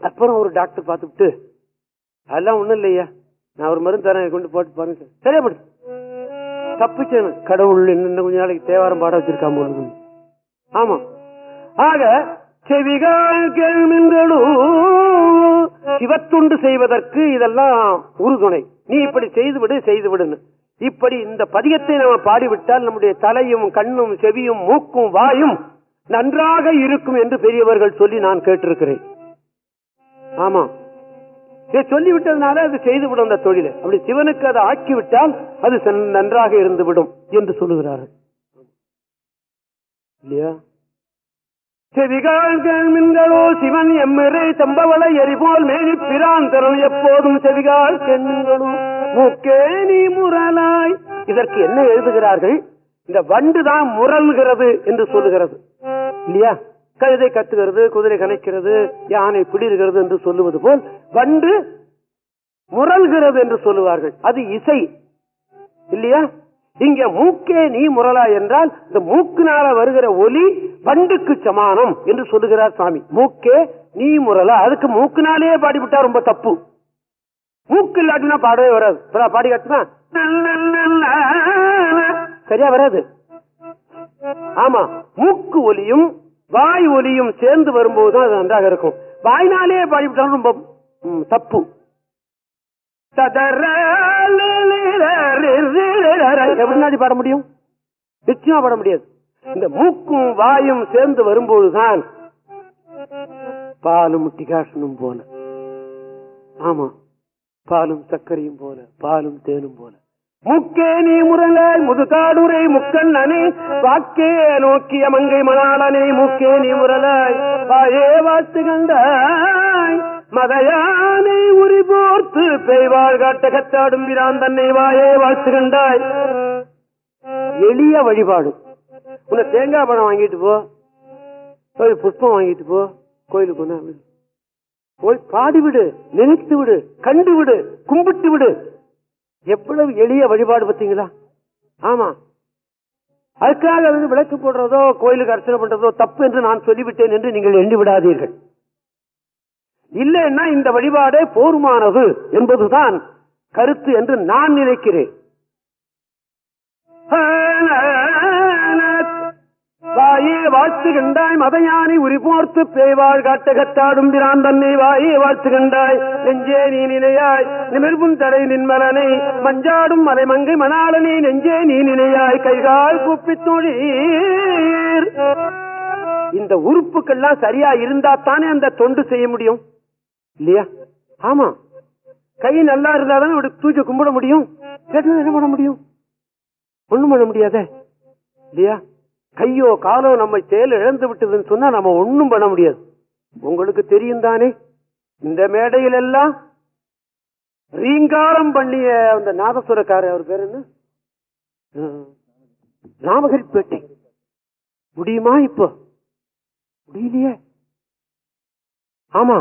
அப்புறம் ஒரு டாக்டர் பார்த்துட்டு அதெல்லாம் ஒண்ணும் இல்லையா? நான் ஒரு மருந்து தரேன் கொண்டு போட்டு பாருங்க சரியாப்படு தப்பிச்சேன் கடவுள் இன்னும் கொஞ்ச நாளைக்கு தேவாரம் பாட வச்சிருக்காம ஆமா. ஆக செவிகால் கேள்விங்களோ சிவத்துண்டு செய்வதற்கு இதெல்லாம் உறுதுணை. நீ இப்படி செய்துவிடு செய்துவிடுன்னு. இப்படி இந்த பதிகத்தை நம்ம பாடிவிட்டால் நம்முடைய தலையும் கண்ணும் செவியும் மூக்கும் வாயும் நன்றாக இருக்கும் என்று பெரியவர்கள் சொல்லி நான் கேட்டிருக்கிறேன். ஆமா. இதை சொல்லிவிட்டதுனால அது செய்துவிடும் அந்த தொழிலை. அப்படி சிவனுக்கு அதை ஆக்கிவிட்டால் அது நன்றாக இருந்துவிடும் என்று சொல்லுகிறார்கள். இல்லையா? செவிகால் மின்களோ சிவன் எம்மிறை தம்பவள எரிபோல் மேனி பிரான் தரும் எப்போதும் செவிகால் கெண்களோ மூக்கே நீ முரலாய். இதற்கு என்ன எழுதுகிறார்கள்? இந்த வண்டு தான் முரல்கிறது என்று சொல்லுகிறது. இல்லையா? கழுதை கத்துகிறது குதிரை கணக்கிறது யானை பிடிகிறது என்று சொல்லுவது போல் வண்டு முரல்கிறது என்று சொல்லுவார்கள். அது இசை. இல்லையா? இங்க மூக்கே நீ முரலா என்றால் இந்த மூக்குனால வருகிற ஒலி பண்டுக்கு சமானம் என்று சொல்லுகிறார் சுவாமி மூக்கே நீ முரலா அதுக்கு மூக்குனாலேயே பாடிவிட்டா ரொம்ப தப்பு. மூக்கு இல்லாட்டினா பாடவே வராது. பாடி காட்டுனா சரியா வராது. ஆமா மூக்கு ஒலியும் வாய் ஒலியும் சேர்ந்து வரும்போதுதான் அது நன்றாக இருக்கும். வாய்னாலேயே பாடிவிட்டாலும் ரொம்ப தப்பு. எப்படினாடி பாட முடியும் நிச்சயமா பாட முடியாது இந்த மூக்கும் வாயும் சேர்ந்து வரும்போதுதான் பாலும் டிகாசனும் போல ஆமா பாலும் சர்க்கரையும் போல பாலும் தேனும் போல முக்கே நீ முரங்காய் முதுகாடுரை முக்கண்ணனே வாக்கே நோக்கிய மங்கை மணாளனே முக்கே நீ முரலாய் வாயே வாத்து கண்டாய் மதையானை உரி போர்த்து பெய்வாள் காட்டகத்தாடும் பிரான் தன்னை வாயே வாழ்த்து கண்டாய் எளிய வழிபாடு. உன்னை தேங்காய் பழம் வாங்கிட்டு போ. போய் புஷ்பம் வாங்கிட்டு போ. கோயிலுக்கு ஒண்ணு போய் பாடிவிடு நினைத்து விடு கண்டு விடு கும்பிட்டு விடு. எவ்வளவு எளிய வழிபாடு பார்த்தீங்களா? ஆமா. அதுக்காக வந்து விளக்கு போடுறதோ கோயிலுக்கு அர்ச்சனை பண்றதோ தப்பு என்று நான் சொல்லிவிட்டேன் என்று நீங்கள் எண்ணி விடாதீர்கள். இல்லைன்னா இந்த வழிபாடே போருமானது என்பதுதான் கருத்து என்று நான் நினைக்கிறேன். வாயே வாழ்த்து கண்டாய் மதையானை உரிபோர்த்து பேய்வாள் காட்ட கத்தாடும் பிரான் தன்னை வாயே வாழ்த்துகின்றாய் நெஞ்சே நீ நினையாய் நிமிர்வும் தடை நின்மலனை மஞ்சாடும் மலைமங்கை மணாளனை நெஞ்சே நீ நினையாய் கைகால் கூப்பித் தொழீர். இந்த உறுப்புக்கள்லாம் சரியா இருந்தா தானே அந்த தொண்டு செய்ய முடியும்? இல்லையா? ஆமா. கை நல்லா இருந்தாதான் அவருக்கு அவனுக்கு தூக்கி கும்பிட முடியும்? கேட்டது என்ன பண்ண முடியும்? ஒண்ணும் பண்ண முடியாதே. இல்லையா? கையோ காலோ நம்ம செயல் இழந்து விட்டதுன்னு சொன்னா நம்ம ஒண்ணும் பண்ண முடியாது. உங்களுக்கு தெரியும் தானே? இந்த மேடையில எல்லாம் ரீங்காரம் பண்ணிய அந்த நாதசுரக்காரர் அவர் பேர் என்ன? ம், நாமகரிப்பேட்டை முடியுமா இப்போ? முடியலையே. ஆமா.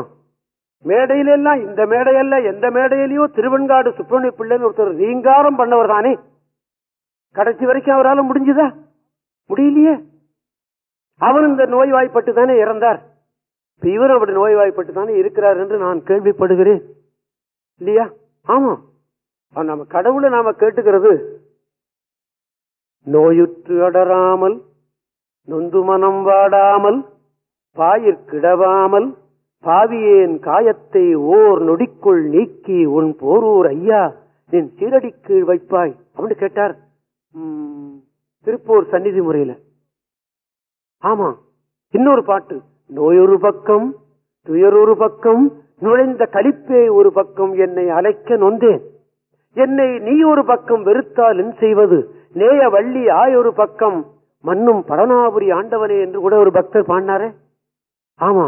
மேடையில எல்லாம் இந்த மேடையல்ல எந்த மேடையிலயோ திருவெண்காடு சுப்பிரமணிய பிள்ளைன்னு ஒருத்தர் ரீங்காரம் பண்ணவர் தானே? கடைசி வரைக்கும் அவரால முடிஞ்சுதா? முடியலையே. அவர் இந்த நோய்வாய்ப்பட்டு தானே இறந்தார் இவர் அப்படி நோய்வாய்ப்பட்டு தானே இருக்கிறார் என்று நான் கேள்விப்படுகிறேன். இல்லையா? ஆமா நம்ம கடவுளை நாம கேட்டுக்கிறது நோயுற்று அடராமல் நொந்து மனம் வாடாமல் பாயிற்கிடவாமல் பாவியேன் காயத்தை ஓர் நொடிக்குள் நீக்கி உன் போரூர் ஐயா என் சீரடி கீழ் வைப்பாய். அப்படின்னு கேட்டார். திருப்பூர் சந்நிதி முறையில. ஆமா இன்னொரு பாட்டு. நோயொரு பக்கம் துயரொரு பக்கம் நுழைந்த கழிப்பே ஒரு பக்கம் என்னை அழைக்க நொந்தேன். என்னை நீ ஒரு பக்கம் வெறுத்தால் என் செய்வது? நேய வள்ளி ஆயொரு பக்கம் மண்ணும் படனாபுரி ஆண்டவனே என்று கூட ஒரு பக்தர் பாடினாரே. ஆமா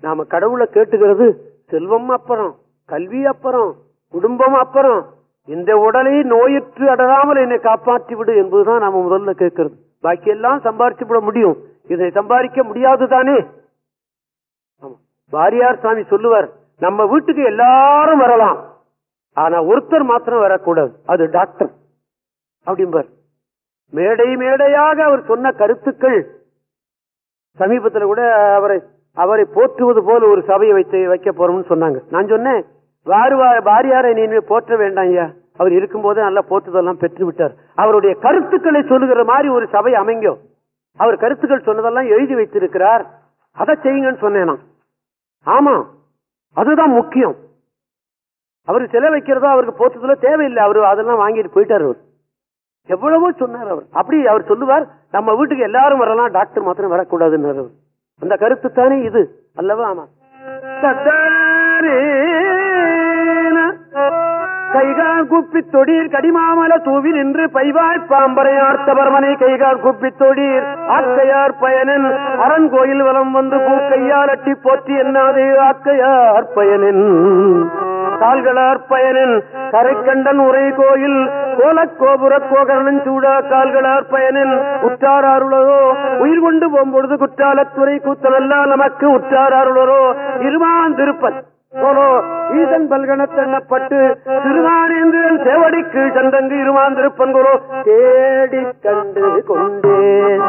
நாம கடவுளை கேட்டுக்கிறது செல்வம் அப்புறம் கல்வி அப்புறம் குடும்பம் அப்புறம். இந்த உடலை நோயுற்று அடராமல் என்னை காப்பாற்றி விடு என்பதுதான் நாம முதல்ல கேட்கிறது. பாக்கி எல்லாம் சம்பாரிச்சு விட முடியும். இதை சம்பாதிக்க முடியாது தானே? பாரியார் சாமி சொல்லுவார் நம்ம வீட்டுக்கு எல்லாரும் வரலாம். ஆனா ஒருத்தர் மாத்திரம் வரக்கூடாது. அது டாக்டர். அப்படிம்பார். மேடை மேடையாக அவர் சொன்ன கருத்துக்கள். சமீபத்துல கூட அவரை அவரை போற்றுவது போல ஒரு சபையை வைத்து வைக்க போறோம்னு சொன்னாங்க. நான் சொன்னேன் வாருவா வாரியாரை நீ போற்ற வேண்டாம் ஐயா. அவர் இருக்கும்போதே நல்லா போற்றுதெல்லாம் பெற்று விட்டார். அவருடைய கருத்துக்களை சொல்லுகிற மாதிரி ஒரு சபை அமைங்கோ. அவர் கருத்துக்கள் சொன்னதெல்லாம் எழுதி வைத்திருக்கிறார். அதை செய்யுங்கன்னு சொன்னேன் நான். ஆமா அதுதான் முக்கியம். அவர் சிலை வைக்கிறதோ அவருக்கு போற்றுதலோ தேவையில்லை. அவரு அதெல்லாம் வாங்கிட்டு போயிட்டார் அவர். எவ்வளவோ சொன்னார் அவர். அப்படி அவர் சொல்லுவார் நம்ம வீட்டுக்கு எல்லாரும் வரலாம் டாக்டர் மாத்திரம் வரக்கூடாதுன்னு அவர். அந்த கருத்து தானே இது? அல்லவா ஆமா. கைகால் குப்பி தொடீர் கடிமாமல தூவி நின்று பைவாய் பாம்பரை ஆர்த்தபர்மனை கைகால் குப்பி தொடீர். ஆக்கையார் பயனின் அரண் கோயில் வலம் வந்து பூ கையால் அட்டி போற்றி என்னாது ஆக்கையார் பயனின். கால்களார் பயனின் கரைக்கண்டன் உரை கோயில் கோலக்கோபுர கோகரணன் சூடா கால்களார் பயனின் உற்றார் அருளரோ? உயிர் கொண்டு போகும்பொழுது குற்றாலத்துறை கூத்தனல்லா நமக்கு உற்றார் அருளரோ? இருமான் திருப்பன் போலோ ஈசன் பல்கணத்தெண்ணப்பட்டு திருவானேந்திரன் சேவடிக்கு சந்தங்கு இருமாந்திருப்பன் குலோ தேடி கண்டு கொண்டேன்.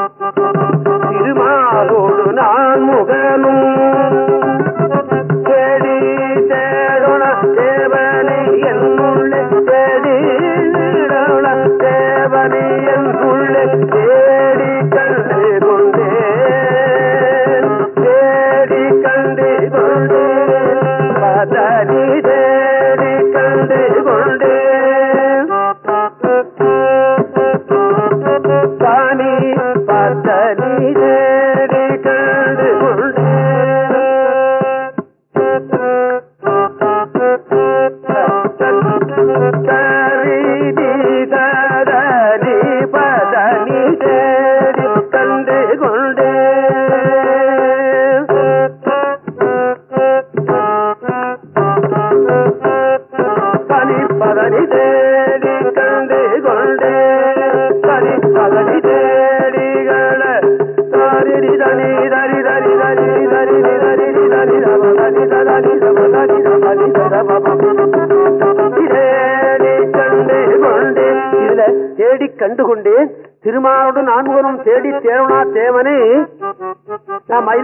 திருமாலோடு நான் முகனும்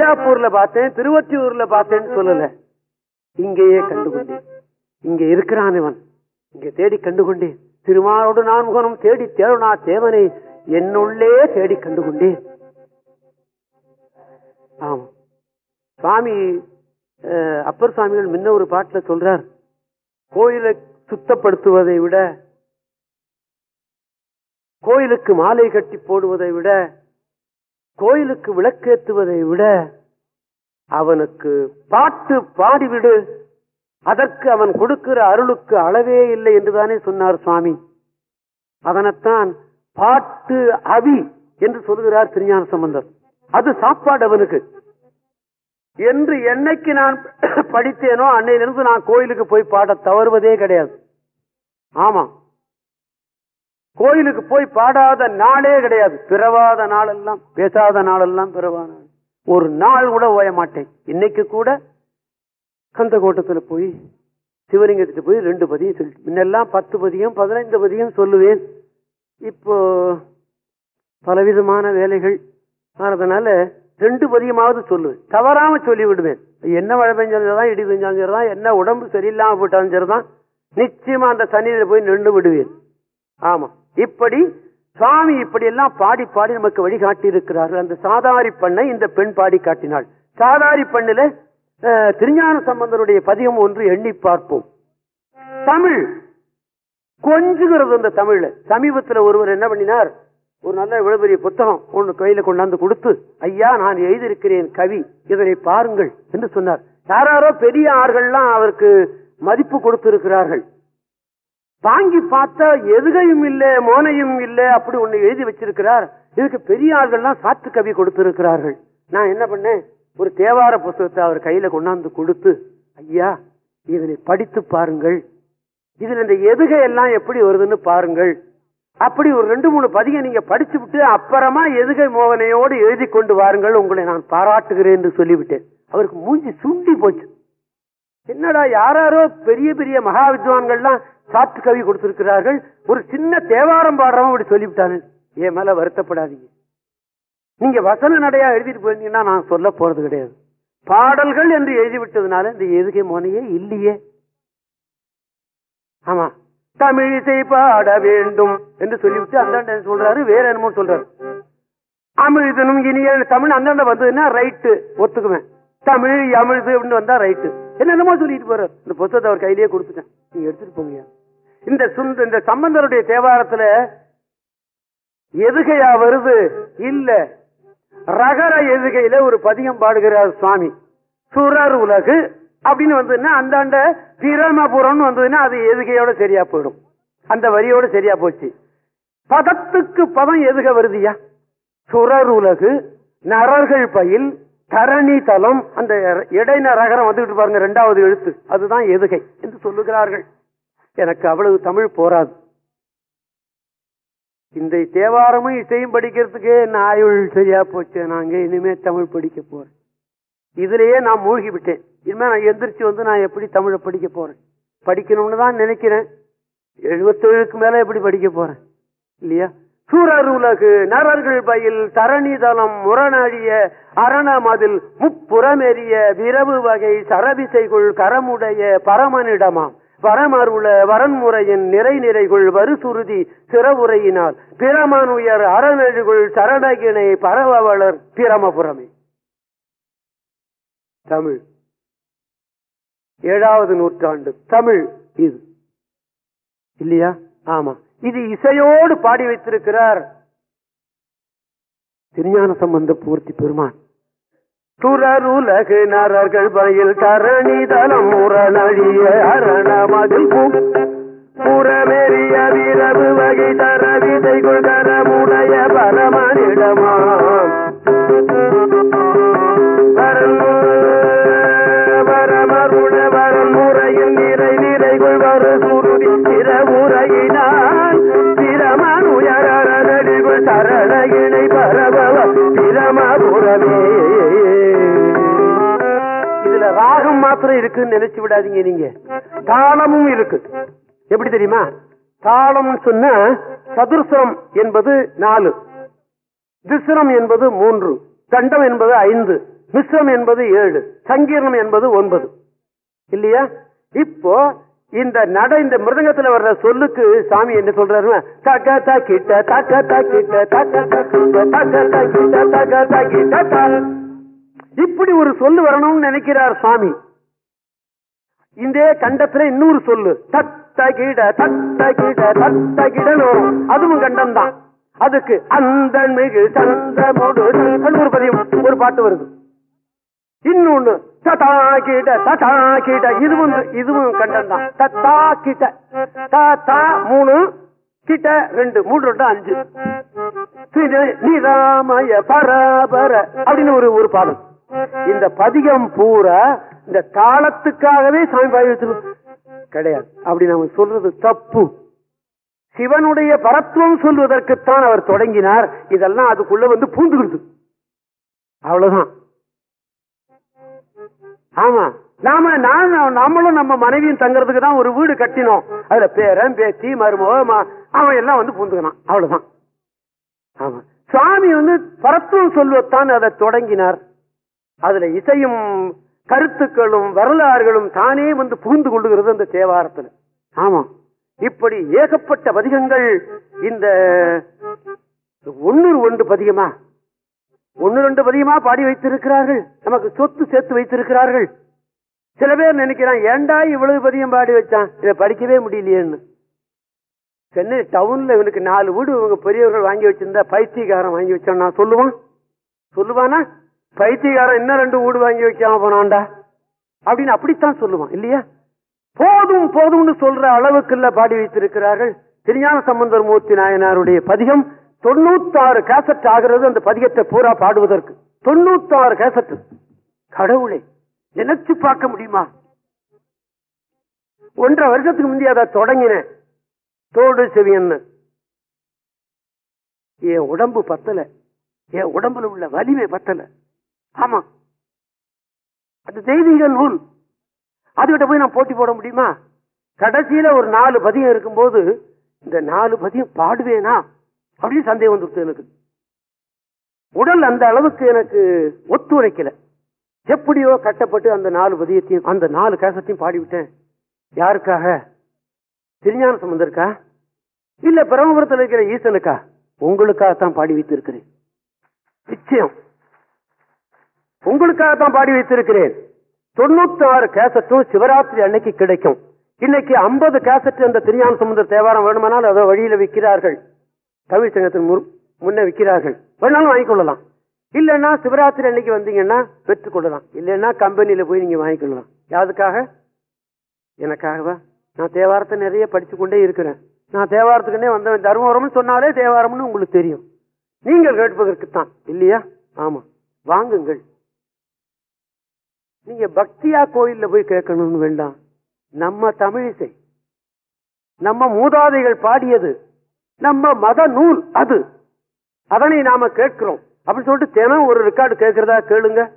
மயிலாப்பூர்ல பார்த்தேன் திருவொற்றியூர்ல பார்த்தேன்னு சொல்லல. இங்கேயே கண்டுகொண்டேன். இங்க இருக்கிறான் இவன். இங்க தேடி கண்டுகொண்டேன். கொண்டேன் திருமாலோடு நான்குவனும் தேடி தேவனா தேவனை என்னுள்ளே தேடி கண்டுகொண்டேன். ஆம். சுவாமி அப்பர் சுவாமிகள் முன்ன ஒரு பாட்டுல சொல்றார் கோயிலை சுத்தப்படுத்துவதை விட கோயிலுக்கு மாலை கட்டி போடுவதை விட கோயிலுக்கு விளக்கேற்றுவதை விட அவனுக்கு பாட்டு பாடிவிடு. அதற்கு அவன் கொடுக்கிற அருளுக்கு அளவே இல்லை என்றுதானே சொன்னார் சுவாமி. அதனைத்தான் பாட்டு அவி என்று சொல்கிறார் திருஞான சம்பந்தர். அது சாப்பாடு அவனுக்கு. என்று என்னைக்கு நான் படித்தேனோ அன்னையிலிருந்து நான் கோயிலுக்கு போய் பாட தவறுவதே கிடையாது. ஆமா கோயிலுக்கு போய் பாடாத நாளே கிடையாது. பிறவாத நாளெல்லாம் பேசாத நாளெல்லாம் பிறவாத ஒரு நாள் கூட ஓய மாட்டேன். இன்னைக்கு கூட கந்த கோட்டத்துல போய் சிவலிங்கத்துக்கு போய் ரெண்டு பதியம் சொல்லி முன்னெல்லாம் பத்து பதியம் பதினைந்து பதியம் சொல்லுவேன். இப்போ பலவிதமான வேலைகள் ஆனதுனால ரெண்டு பதியமாவது சொல்லுவேன். தவறாம சொல்லி விடுவேன் என்ன மழை பெஞ்சாலும் இடி பெஞ்சாலும் சரிதான் என்ன உடம்பு சரியில்லாம போட்டாலும் சரிதான். நிச்சயமா அந்த சன்னிதியில போய் நின்று விடுவேன் ஆமா. இப்படி சுவாமி இப்படி எல்லாம் பாடி பாடி நமக்கு வழிகாட்டி இருக்கிறார்கள் அந்த சாதாரி பண்ணை இந்த பெண் பாடி காட்டினாள். சாதாரி பண்ணுல திருஞான சம்பந்தருடைய பதிகம் ஒன்று எண்ணி பார்ப்போம். தமிழ். கொஞ்சுகிறது அந்த தமிழ்ல சமீபத்துல ஒருவர் என்ன பண்ணினார்? ஒரு நல்ல இவ்வளவு புத்தகம் ஒன்று கையில கொண்டாந்து கொடுத்து ஐயா நான் எழுதியிருக்கிறேன் கவி இதனை பாருங்கள் என்று சொன்னார். யாராரோ பெரிய ஆர்கள்லாம் அவருக்கு மதிப்பு கொடுத்திருக்கிறார்கள். வாங்கி பார்த்தா எதுகையும் இல்ல மோனையும் இல்ல அப்படி ஒண்ணு எழுதி வச்சிருக்கிறார். இதுக்கு பெரியார்கள்லாம் சாத்து கவி கொடுத்திருக்கிறார்கள். நான் என்ன பண்ணேன்? ஒரு தேவார புத்தகத்தை அவர் கையில கொண்டாந்து கொடுத்து ஐயா இதனை படித்து பாருங்கள். இதுல இந்த எதுகை எல்லாம் எப்படி வருதுன்னு பாருங்கள். அப்படி ஒரு ரெண்டு மூணு பதிகம் நீங்க படிச்சு விட்டு அப்புறமா எதுகை மோகனையோடு எழுதி கொண்டு வாருங்கள். உங்களை நான் பாராட்டுகிறேன் என்று சொல்லிவிட்டேன். அவருக்கு மூஞ்சி சுண்டி போச்சு. என்னடா யாராரோ பெரிய பெரிய மகா வித்வான்கள்லாம் சாத்து கவி கொடுத்திருக்கிறார்கள். ஒரு சின்ன தேவாரம் பாடுறவன் அப்படி சொல்லிவிட்டானு. என் மேல வருத்தப்படாதீங்க. நீங்க வசன நடையா எழுதிட்டு போயிருந்தீங்கன்னா நான் சொல்ல போறது கிடையாது. பாடல்கள் என்று எழுதி விட்டதுனால இந்த எதுகை மோனையே இல்லையே. ஆமா. தமிழிசை பாட வேண்டும் என்று சொல்லிவிட்டு அந்தாண்ட சொல்றாரு? வேற என்னமோ சொல்றாரு. அமிழ்தனும் இனிய தமிழ். அந்தாண்ட வந்ததுன்னா ரைட்டு. ஒத்துக்குவேன். தமிழ் அமிழ்து அப்படின்னு வந்தா ரைட்டு. என்னென்னமோ சொல்லிட்டு போறாரு. இந்த புத்தகத்தை அவர் கையிலேயே கொடுத்துட்டேன். நீங்க எடுத்துட்டு போங்க இந்த சுந்த இந்த சம்பந்தருடைய தேவாரத்துல எதுகையா வருது? இல்ல. ரகர எதுகையில ஒரு பதிகம் பாடுகிறார் சுவாமி. சுரர் உலகு அப்படின்னு வந்ததுன்னா அந்தாண்ட பிரமபுரம்னு வந்ததுன்னா அது எதுகையோட சரியா போயிடும். அந்த வரியோட சரியா போச்சு. பதத்துக்கு பதம் எதுக வருதியா உலகு நரர்கள் பயில் தரணி தலம் அந்த இடைநரகரம் வந்துட்டு வந்துகிட்டு பாருங்க ரெண்டாவது எழுத்து. அதுதான் எதுகை என்று சொல்லுகிறார்கள். எனக்கு அவ்வளவு தமிழ் போராது இந்த தேவாரமும் இசையும் படிக்கிறதுக்கே என்ன ஆயுள் சரியா போச்சு? நாங்க இனிமே தமிழ் படிக்க போறேன். இதுலயே நான் மூழ்கி விட்டேன் இனிமே நான் எந்திரிச்சு வந்து நான் எப்படி தமிழை படிக்க போறேன்? படிக்கணும்னு தான் நினைக்கிறேன். எழுபத்தேழுக்கு மேல எப்படி படிக்க போறேன்? இல்லையா? சூரர் உலகு நரர்கள் பயில் தரணிதளம் முரணழிய அரணமதில் முப்புறமெறிய விரவு வகை சரவிசைகுள் கரமுடைய பரமனிடமாம். வரமருள வரன்முறையின் நிறை நிறைகுள் வருசுருதி சிறவுரையினால் பிரமனுயர் அறநெழுகுள் சரணகிணை பரவவளர் பிரமபுரமே. தமிழ். ஏழாவது நூற்றாண்டு. தமிழ் இது. இல்லையா? ஆமா. இது இசையோடு பாடி வைத்திருக்கிறார் திருஞான சம்பந்த பூர்த்தி பெருமான். துறருலகு நரர்கள் பயில் தரணிதலம் முரணழிய அரணமதில் புறமெறிய விரவு வகை தர விதைகுள் தரமுடைய பரமனிடமா. நினைச்சு விடாதீங்க நீங்க. தாளமும் இருக்கு. எப்படி தெரியுமா? தாளம் சொன்ன சதுர்சரம் என்பது நாலு. திசுரம் என்பது மூன்று. தண்டம் என்பது ஐந்து. மிஸ்ரம் என்பது ஏழு. சங்கீர்ணம் என்பது ஒன்பது. இல்லையா? இப்போ இந்த நட இந்த மிருதங்கத்துல வர்ற சொல்லுக்கு சாமி என்ன சொல்றாரு தக்க தக்கிட்ட தக்க தக்கிட்ட தக்க தக்கிட்ட தக்க தக்கிட்ட தக்க தக்கிட்ட இப்படி ஒரு சொல்லு வரணும்னு நினைக்கிறார் சுவாமி இந்த கண்டத்துல இன்னொரு சொல்லு. தத்தகிட தத்தகிட தத்தகிடன்னு வரும் அதுவும் கண்டம் தான் அதுக்கு அந்த மிகு ஒரு பதியம் ஒரு பாட்டு வருது. இன்னொன்னு ததா கீட கீட இதுவும் இதுவும் கண்டம் தான் தத்தா கிட்ட தத்தா மூணு கிட்ட ரெண்டு மூணு ரெண்டு அஞ்சு. நிராமய பரபர. அப்படின்னு ஒரு ஒரு பாடம் இந்த பதிகம் பூரா இந்த தாளத்துக்காகவே சாமி பாடி வச்சிருக்கோம். கிடையாது. அப்படி நம்ம சொல்றது தப்பு. சிவனுடைய பரத்துவம் சொல்வதற்குத்தான் அவர் தொடங்கினார். இதெல்லாம் அதுக்குள்ள வந்து பூந்துகிறது அவ்வளவுதான். ஆமா. நாம நான் நம்மளும் நம்ம மனைவியும் தங்கறதுக்கு தான் ஒரு வீடு கட்டினோம். அதுல பேரன் பேத்தி மருமக அவன் எல்லாம் வந்து பூந்துக்கணும் அவ்வளவுதான். ஆமா. சுவாமி வந்து பரத்துவம் சொல்வத்தான் அதை தொடங்கினார். அதுல இசையும் கருத்துக்களும் வரலாறுகளும் தானே வந்து புகுந்து கொள்ளுகிறது அந்த தேவாரத்துல. ஆமா. இப்படி ஏகப்பட்ட பதிகங்கள் இந்த ஒன்னு ஒன்று பதிகமா? ஒன்னு ரெண்டு பதிகமா பாடி வைத்திருக்கிறார்கள். நமக்கு சொத்து சேர்த்து வைத்திருக்கிறார்கள். சில பேர் நினைக்கிறான் ஏண்டா இவ்வளவு பதியம் பாடி வச்சான்? இதை படிக்கவே முடியலையேன்னு. சென்னை டவுன்ல இவனுக்கு நாலு வீடு இவங்க பெரியவர்கள் வாங்கி வச்சிருந்தா பைத்தியகாரம் வாங்கி வச்சான். நான் சொல்லுவான். சொல்லுவானா? பைத்தியக்காரன் இன்னும் ரெண்டு வீடு வாங்கி வைக்காம போனான்டா. அப்படின்னு அப்படித்தான் சொல்லுவான் இல்லையா? போதும் போதும்னு சொல்ற அளவுக்கு இல்ல பாடி வைத்திருக்கிறார்கள். திருஞான சம்பந்தர் மூர்த்தி நாயனாருடைய பதிகம் தொண்ணூத்தாறு கேசட் ஆகிறது அந்த பதிகத்தை பூரா பாடுவதற்கு. தொண்ணூத்தாறு கேசட் கடவுளே நினைச்சு பார்க்க முடியுமா? ஒன்றரை வருஷத்துக்கு முந்தைய அதை தொடங்கினேன். தோடு செவியன்னு. என் உடம்பு பத்தல. என் உடம்புல உள்ள வலிமை பத்தல. ஆமா. அது தெய்வீக நூல். அதுகிட்ட போய் நான் போட்டி போட முடியுமா? கடைசியில ஒரு நாலு பதியம் இருக்கும்போது இந்த நாலு பதியம் பாடுவேனா? அப்படின்னு சந்தேகம் வந்துருச்சு எனக்கு. உடல் அந்த அளவுக்கு எனக்கு ஒத்துழைக்கல. எப்படியோ கட்டப்பட்டு அந்த நாலு பதியத்தையும் அந்த நாலு கேசத்தையும் பாடிவிட்டேன். யாருக்காக? திருஞான சம்பந்தருக்கா? இல்ல பிரம்மபுரத்தில் இருக்கிற ஈசனுக்கா? உங்களுக்காகத்தான் பாடி வைத்திருக்கிறேன். நிச்சயம். உங்களுக்காகத்தான் பாடி வைத்திருக்கிறேன். தொண்ணூத்தி ஆறு கேசட்டும் சிவராத்திரி அன்னைக்கு கிடைக்கும். இன்னைக்கு ஐம்பது கேசட் அந்த திருஞான சமுந்தர தேவாரம் வேணுமானால் அதை வழியில விற்கிறார்கள். தமிழ் சங்கத்தின் முன்ன விற்கிறார்கள். வேணாலும் வாங்கிக்கொள்ளலாம் இல்லைன்னா சிவராத்திரி அன்னைக்கு வந்தீங்கன்னா பெற்றுக் கொள்ளலாம். இல்லைன்னா கம்பெனியில போய் நீங்க வாங்கிக்கொள்ளலாம் யாருக்காக? எனக்காகவா? நான் தேவாரத்தை நிறைய படிச்சு கொண்டே இருக்கிறேன். நான் தேவாரத்துக்குன்னே வந்தவன் தருமபுரம்னு சொன்னாலே தேவாரம்னு உங்களுக்கு தெரியும். நீங்கள் கேட்பதற்குத்தான். இல்லையா? ஆமா. வாங்குங்கள். நீங்க பக்தியா கோயில்ல போய் கேட்கணும்னு வேண்டாம் நம்ம தமிழிசை நம்ம மூதாதைகள் பாடியது நம்ம மத நூல் அது. அதனை நாம கேட்கிறோம். அப்படின்னு சொல்லிட்டு தினம் ஒரு ரெக்கார்டு கேட்கறதா கேளுங்க.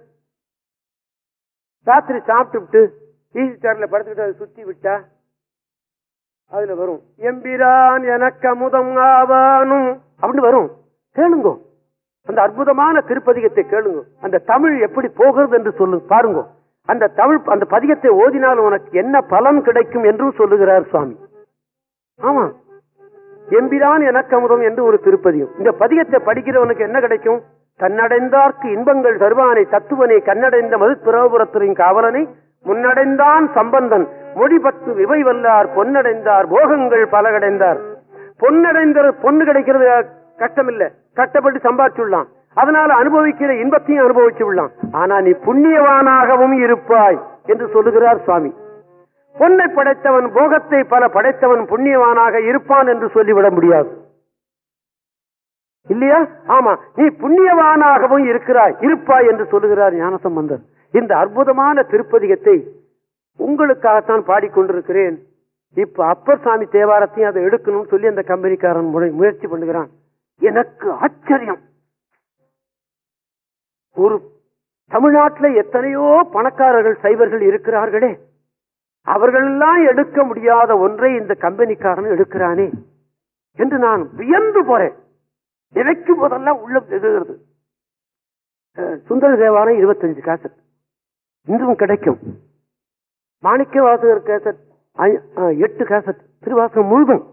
ராத்திரி சாப்பிட்டு ஈசி சேர்ல படுத்துக்கிட்டு அதை சுத்தி விட்டா அதுல வரும் எம்பிரான் எனக்கு அமுதம் ஆவானும் அப்படின்னு வரும். கேளுங்க. அந்த அற்புதமான திருப்பதிகத்தை கேளுங்க. அந்த தமிழ் எப்படி போகிறது என்று சொல்லு பாருங்க. அந்த தமிழ் அந்த பதிகத்தை ஓதினால் உனக்கு என்ன பலன் கிடைக்கும் என்றும் சொல்லுகிறார் சுவாமி. ஆமா. எம்பிதான் எனக்கு அமுதம் என்று ஒரு திருப்பதியும். இந்த பதிகத்தை படிக்கிறவனுக்கு என்ன கிடைக்கும்? தன்னடைந்தார்க்கு இன்பங்கள் தருவானை தத்துவனை கண்ணடைந்த மது பிரபுரத்தின் காவலனை முன்னடைந்தான் சம்பந்தன் மொழி பத்து விவை வல்லார் பொன்னடைந்தார் போகங்கள் பலகடைந்தார். பொன்னடைந்த பொண்ணு கிடைக்கிறது கஷ்டம் இல்ல கஷ்டப்பட்டு சம்பாதிச்சுள்ளான் அதனால அனுபவிக்கிற இன்பத்தையும் அனுபவிச்சு விடலாம். ஆனா நீ புண்ணியவானாகவும் இருப்பாய் என்று சொல்லுகிறார் சுவாமி. பொன்னை படைத்தவன் போகத்தை பல படைத்தவன் புண்ணியவானாக இருப்பான் என்று சொல்லிவிட முடியாது. இல்லையா? ஆமா நீ புண்ணியவானாகவும் இருக்கிறாய் இருப்பாய் என்று சொல்லுகிறார் ஞானசம்பந்தர். இந்த அற்புதமான திருப்பதிகத்தை உங்களுக்காகத்தான் பாடிக்கொண்டிருக்கிறேன். இப்ப அப்பர் சாமி தேவாரத்தையும் அதை எடுக்கணும்னு சொல்லி அந்த கம்பெனிக்காரன் முயற்சி பண்ணுகிறான். எனக்கு ஆச்சரியம். ஒரு தமிழ்நாட்டில் எத்தனையோ பணக்காரர்கள் சைவர்கள் இருக்கிறார்களே. அவர்களெல்லாம் எடுக்க முடியாத ஒன்றை இந்த கம்பெனிக்காரன் எடுக்கிறானே என்று நான் வியந்து போறேன். நினைக்கும் போதெல்லாம் உள்ளம் எதுகிறது சுந்தர தேவாரம் இருபத்தஞ்சு காசட் இன்றும் கிடைக்கும். மாணிக்க வாசகர் கேசட் எட்டு கேசட் திருவாசகம் முழுதும்.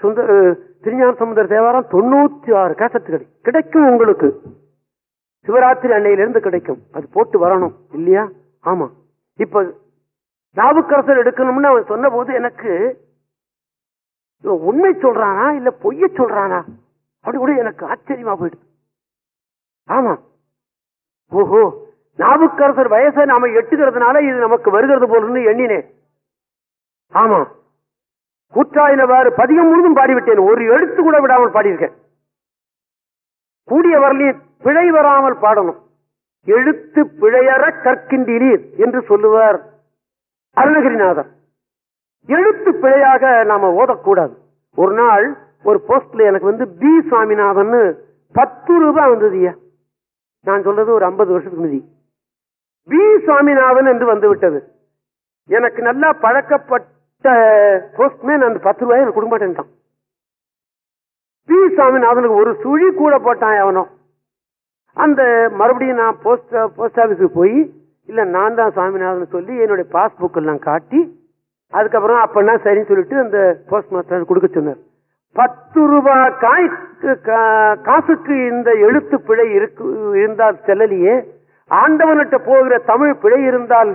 சுந்தர திருஞான சமுதர் தேவாரம் தொண்ணூத்தி ஆறு கேசட்டுகள் கிடைக்கும் உங்களுக்கு. சிவராத்திரி அன்னையிலிருந்து கிடைக்கும். அது போட்டு வரணும். இல்லையா? ஆமா. இப்ப நாவுக்கரசர் எடுக்கணும்னு அவன் சொன்ன போது எனக்கு உண்மை சொல்றானா இல்ல பொய்ய சொல்றானா? அப்படி கூட எனக்கு ஆச்சரியமா போயிடுது. ஆமா. ஓஹோ. நாவுக்கரசர் வயசை நாம எட்டுகிறதுனால இது நமக்கு வருகிறது போல எண்ணினேன். ஆமா. கூற்றாயினவாறு பதிகம் முழுதும் பாடிவிட்டேன். ஒரு எழுத்து கூட விடாமல் பாடியிருக்கேன். கூடிய வரலையும் பிழை வராமல் பாடணும். எழுத்து பிழையற கற்கின்றீர் என்று சொல்லுவார் அருணகிரிநாதர். எழுத்து பிழையாக நாம ஓதக்கூடாது. ஒரு நாள் ஒரு போஸ்ட்ல எனக்கு வந்து பி சுவாமிநாதன் பத்து ரூபாய் வந்ததுயா நான் சொல்றது ஒரு ஐம்பது வருஷத்துக்கு முந்தி. பி சுவாமிநாதன் என்று வந்து விட்டது. எனக்கு நல்லா பழக்கப்பட்ட போஸ்ட்மேன் அந்த பத்து ரூபாய் எனக்கு கொடுக்க மாட்டேன்ட்டான். பி சுவாமிநாதனுக்கு ஒரு சுழி கூட போட்டான் அவனும் அந்த மறுபடியும் நான் போஸ்ட் போஸ்ட் ஆபீஸுக்கு போய் இல்ல நான் தான் சாமிநாதன் சொல்லி என்னுடைய பாஸ்புக் எல்லாம் காட்டி அதுக்கப்புறம் அப்பன்னா சரின்னு சொல்லிட்டு அந்த போஸ்ட் மாஸ்டர் கொடுக்க சொன்னார். பத்து ரூபாய் காய் காசுக்கு இந்த எழுத்து பிழை இருக்கு இருந்தால் செல்லலையே ஆண்டவன்கிட்ட போகிற தமிழ் பிழை இருந்தால்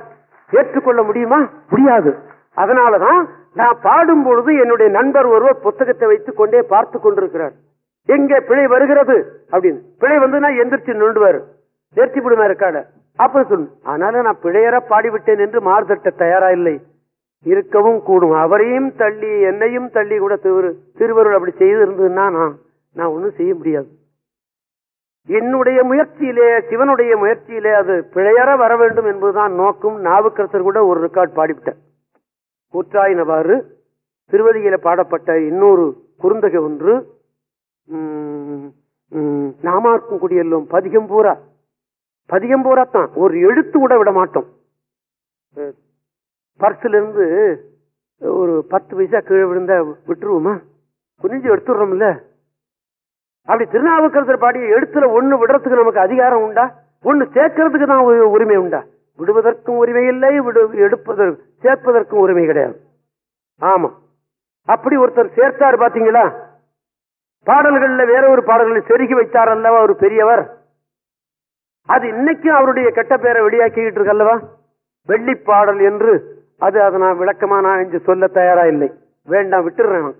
ஏற்றுக்கொள்ள முடியுமா? முடியாது. அதனாலதான் நான் பாடும் பொழுது என்னுடைய நண்பர் ஒருவர் புத்தகத்தை வைத்துக் கொண்டே பார்த்து கொண்டிருக்கிறார். எங்கே பிழை வருகிறது? அப்படின்னு. பிழை வந்து நான் எந்திரிச்சு நின்றுவாரு நேர்த்தி விடுமா இருக்காட அப்ப சொல்லு அதனால நான் பிழையற பாடிவிட்டேன் என்று மாறுதட்ட தயாரா இல்லை. இருக்கவும் கூடும். அவரையும் தள்ளி என்னையும் தள்ளி கூட திரு திருவருள் அப்படி செய்து இருந்ததுன்னா நான் நான் ஒன்றும் செய்ய முடியாது. என்னுடைய முயற்சியிலே சிவனுடைய முயற்சியிலே அது பிழையற வர வேண்டும் என்பதுதான் நோக்கும். நாவுக்கரசர் கூட ஒரு ரெக்கார்ட் பாடிவிட்டார். கூற்றாயினவாறு திருவதியில பாடப்பட்ட இன்னொரு குறுந்தகை ஒன்று நாமார்க்கும் குடியெல்லும் பதிகம் பூரா பதிகம் பூரா தான் ஒரு எழுத்து கூட விட மாட்டோம் பர்ஸ்ல இருந்து ஒரு பத்து பைசா கீழே விழுந்தா விட்டுருவோமா? குனிஞ்சு எடுத்துடுறோம்ல. அப்படி திருநாவுக்கரசர் பாடிய எழுத்துல ஒண்ணு விடுறதுக்கு நமக்கு அதிகாரம் உண்டா? ஒண்ணு சேர்க்கறதுக்கு தான் உரிமை உண்டா? விடுவதற்கும் உரிமை இல்லை விடு எடுப்பதற்கு சேர்ப்பதற்கும் உரிமை கிடையாது. ஆமா. அப்படி ஒருத்தர் சேர்த்தார் பாத்தீங்களா? பாடல்கள்ல வேற ஒரு பாடல்களை செருகி வைத்தார் அல்லவா ஒரு பெரியவர்? அது இன்னைக்கும் அவருடைய கெட்ட பேரை வெளியாக்கிட்டு இருக்கல்லவா வெள்ளி பாடல் என்று. அது அதை நான் விளக்கமா நான் என்று சொல்ல தயாரா இல்லை. வேண்டாம் விட்டுறேன்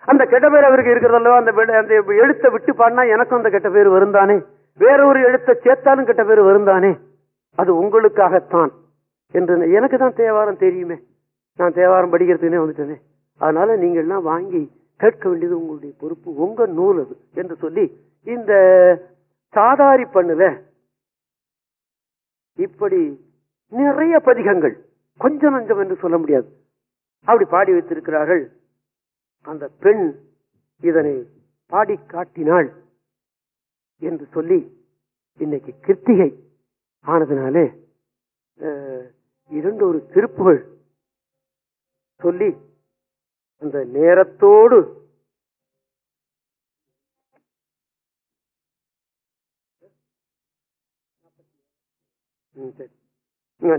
அந்த கெட்ட பேர் அவருக்கு இருக்கிறதல்லவா அந்த அந்த எழுத்தை விட்டு பாடினா எனக்கும் அந்த கெட்ட பேர் வருந்தானே? வேற ஒரு எழுத்தை சேர்த்தாலும் கெட்ட பேர் வருந்தானே? அது உங்களுக்காகத்தான் என்று எனக்கு தான் தேவாரம் தெரியுமே. நான் தேவாரம் படிக்கிறதுனே வந்துட்டேனே. அதனால நீங்க எல்லாம் வாங்கி கேட்க வேண்டியது உங்களுடைய பொறுப்பு உங்க நூல் அது என்று சொல்லி இந்த சாதாரி பண்ணுல இப்படி நிறைய பதிகங்கள் கொஞ்சம் நஞ்சம் என்று சொல்ல முடியாது. அப்படி பாடி வைத்திருக்கிறார்கள். அந்த பெண் இதனை பாடி காட்டினாள் என்று சொல்லி இன்னைக்கு கிருத்திகை ஆனதுனாலே இரண்டு ஒரு திருப்புகள் சொல்லி அந்த நேரத்தோடு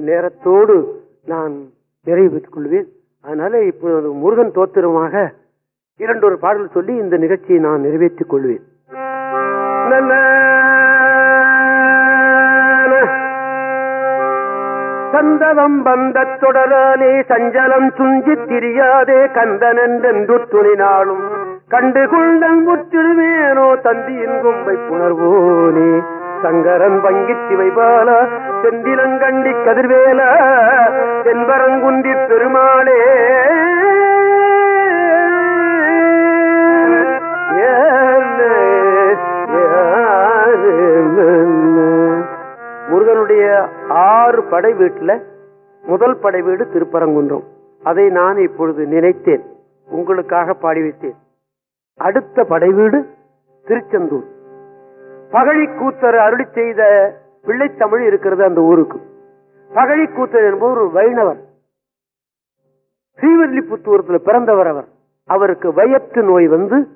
நேரத்தோடு நான் நிறைவு பெற்றுக் கொள்வேன் அதனால இப்போது முருகன் தோத்திரமாக இரண்டொரு பாடல் சொல்லி இந்த நிகழ்ச்சியை நான் நிறைவேற்றிக் கொள்வேன். சந்தவம் வந்த தொடரானே சஞ்சலம் துஞ்சி திரியாதே கந்தனென்று துணினாலும் கண்டு கொண்டன் முற்றிடுவேனோ தந்தியின் கொம்பை புணர்வோனே. சங்கரன் பங்கித் சிவைபால செந்திலங்கண்டி கதிர்வேல தென்பரங்குன்றி பெருமாளே. ஆறு படை வீட்டுல முதல் படை வீடு திருப்பரங்குன்றம். அதை நான் இப்பொழுது நினைத்தேன். உங்களுக்காக பாடி வைத்தேன் அடுத்த படை வீடு திருச்செந்தூர். பகழி கூத்தர் அருளி செய்த பிள்ளைத்தமிழ் இருக்கிறது அந்த ஊருக்கு. பகழி கூத்தர் என்பவர் ஒரு வைணவர். ஸ்ரீவில்லிபுத்தூரத்தில் பிறந்தவர் அவர். அவருக்கு வயத்து நோய் வந்து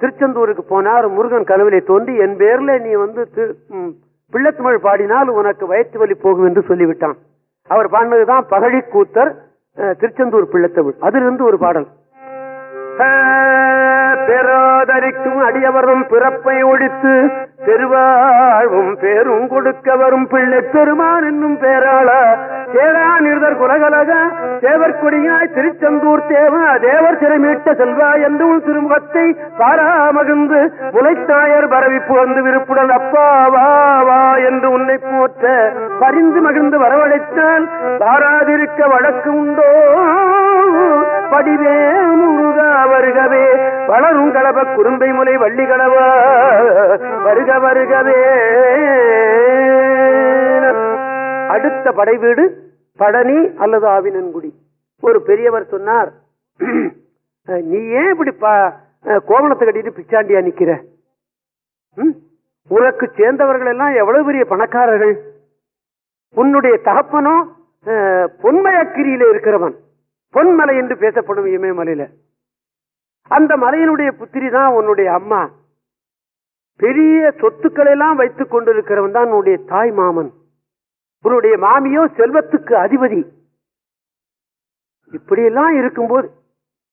திருச்செந்தூருக்கு போனார். முருகன் கனவிலே தோன்றி என் பேர்ல நீ வந்து பிள்ளைத்தமிழ் பாடினால் உனக்கு வயிற்று வலி போகும் என்று சொல்லிவிட்டான். அவர் பாடினதுதான் பகழி கூத்தர் திருச்செந்தூர் பிள்ளைத்தமிழ் அதிலிருந்து ஒரு பாடல். பெறாதரிக்கும் அடியவரும் பிறப்பை ஒழித்து பெருவாழ்வும் பேரும் கொடுக்க வரும் பிள்ளை பெருமான் என்னும் பேராளா தேராநிர்தர் குலகலக தேவர் கொடியாய் திருச்செந்தூர் தேவ தேவர் சிறைமீட்ட செல்வா என்று உன் திருமுகத்தை பாராமகிழ்ந்து முளைத்தாயர் பரவி புகழ்ந்து விருப்புடன் அப்பா வா வா என்று உன்னை போற்ற பரிந்து மகிழ்ந்து வரவழைத்தால் பாராதிருக்க வழக்கு உண்டோ? படிவே முருகா வருகவே வளரும் கலப குறும்பை முலை வள்ளி கலவா வருக வருகவே. அடுத்த படை வீடு பழனி அல்லது ஆவினன்குடி. ஒரு பெரியவர் சொன்னார் நீ ஏன் இப்படி கோவணத்தை கட்டிட்டு பிச்சாண்டியா நிக்கிற? உனக்கு சேர்ந்தவர்கள் எல்லாம் எவ்வளவு பெரிய பணக்காரர்கள்? உன்னுடைய தகப்பனும் பொன்மயக்கிரியில இருக்கிறவன். பொன்மலை என்று பேசப்படும் இமயமலையில. அந்த மலையினுடைய புத்திரி தான் உன்னுடைய அம்மா. பெரிய சொத்துக்களை எல்லாம் வைத்துக் கொண்டிருக்கிறவன் தான் உன்னுடைய தாய் மாமன். உன்னுடைய மாமியோ செல்வத்துக்கு அதிபதி. இப்படியெல்லாம் இருக்கும்போது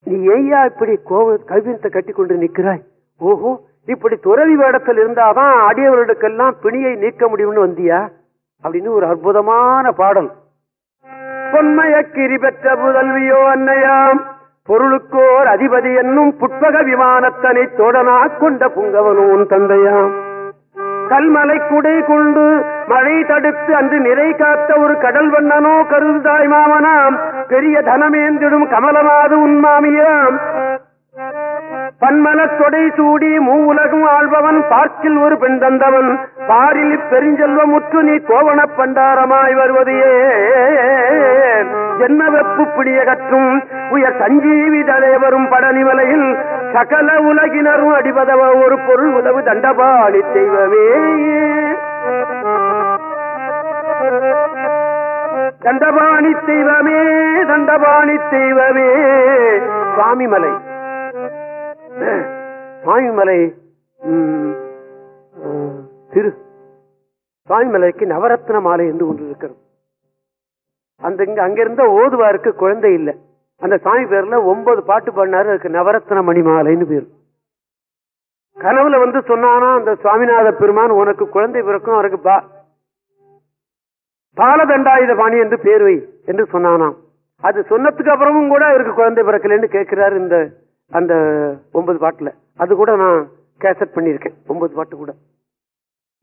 நீ ஏய்யா இப்படி கோவ கல்வியத்தை கட்டி கொண்டு நிற்கிறாய்? ஓஹோ இப்படி துறவி வேடத்தில் இருந்தாதான் அடியவர்களுக்கெல்லாம் பிணியை நீக்க முடியும்னு வந்தியா? அப்படின்னு ஒரு அற்புதமான பாடல். பொன்மயக்கிரி பெற்ற புதல்வியோ அன்னையாம். பொருளுக்கோர் அதிபதி என்னும் புட்பக விமானத்தனை தோடனா கொண்ட புங்கவனும் உன் தந்தையாம். கல்மலை குடை கொண்டு மழை தடுத்து அன்று நிறை காத்த ஒரு கடல் வண்ணனோ கருதாய் மாமனாம். பெரிய தனமேந்திடும் கமலமாது உன் மாமியாம். பன்மலத் தொடை சூடி மூவுலகும் ஆள்பவன் பார்க்கில் ஒரு பெண் தந்தவன். பாரில் பெருஞ்செல்வமுற்று நீ கோவணப் பண்டாரமாய் வருவதையே. என்ன வெப்பு பிடிய கற்றும் உயர் சஞ்சீவி தலைவரும் படனிமலையில் சகல உலகினரும் அடிபதவ ஒரு பொருள் உதவு தண்டபாணி தெய்வமே. தண்டபாணி தெய்வமே தண்டபாணி தெய்வமே. சுவாமிமலை. சுவாமிமலை திரு சுவாமிமலைக்கு நவரத்ன மாலை என்று ஒன்று இருக்கிறது. அந்த இங்க அங்கிருந்த ஓதுவாருக்கு குழந்தை இல்லை. அந்த சாமி பேர்ல ஒன்பது பாட்டு பாடினாரு அதுக்கு நவரத்ன மணி மாலைன்னு பேர். கனவுல வந்து சொன்னானா அந்த சுவாமிநாத பெருமான் உனக்கு குழந்தை பிறக்கும் அவருக்கு பா பாலதண்டாயுத பாணி என்று பேர் வை என்று சொன்னானாம். அது சொன்னதுக்கு அப்புறமும் கூட அவருக்கு குழந்தை பிறக்கலன்னு கேட்கிறாரு இந்த அந்த ஒன்பது பாட்டில். அது கூட நான் கேசட் பண்ணியிருக்கேன். ஒன்பது பாட்டு கூட.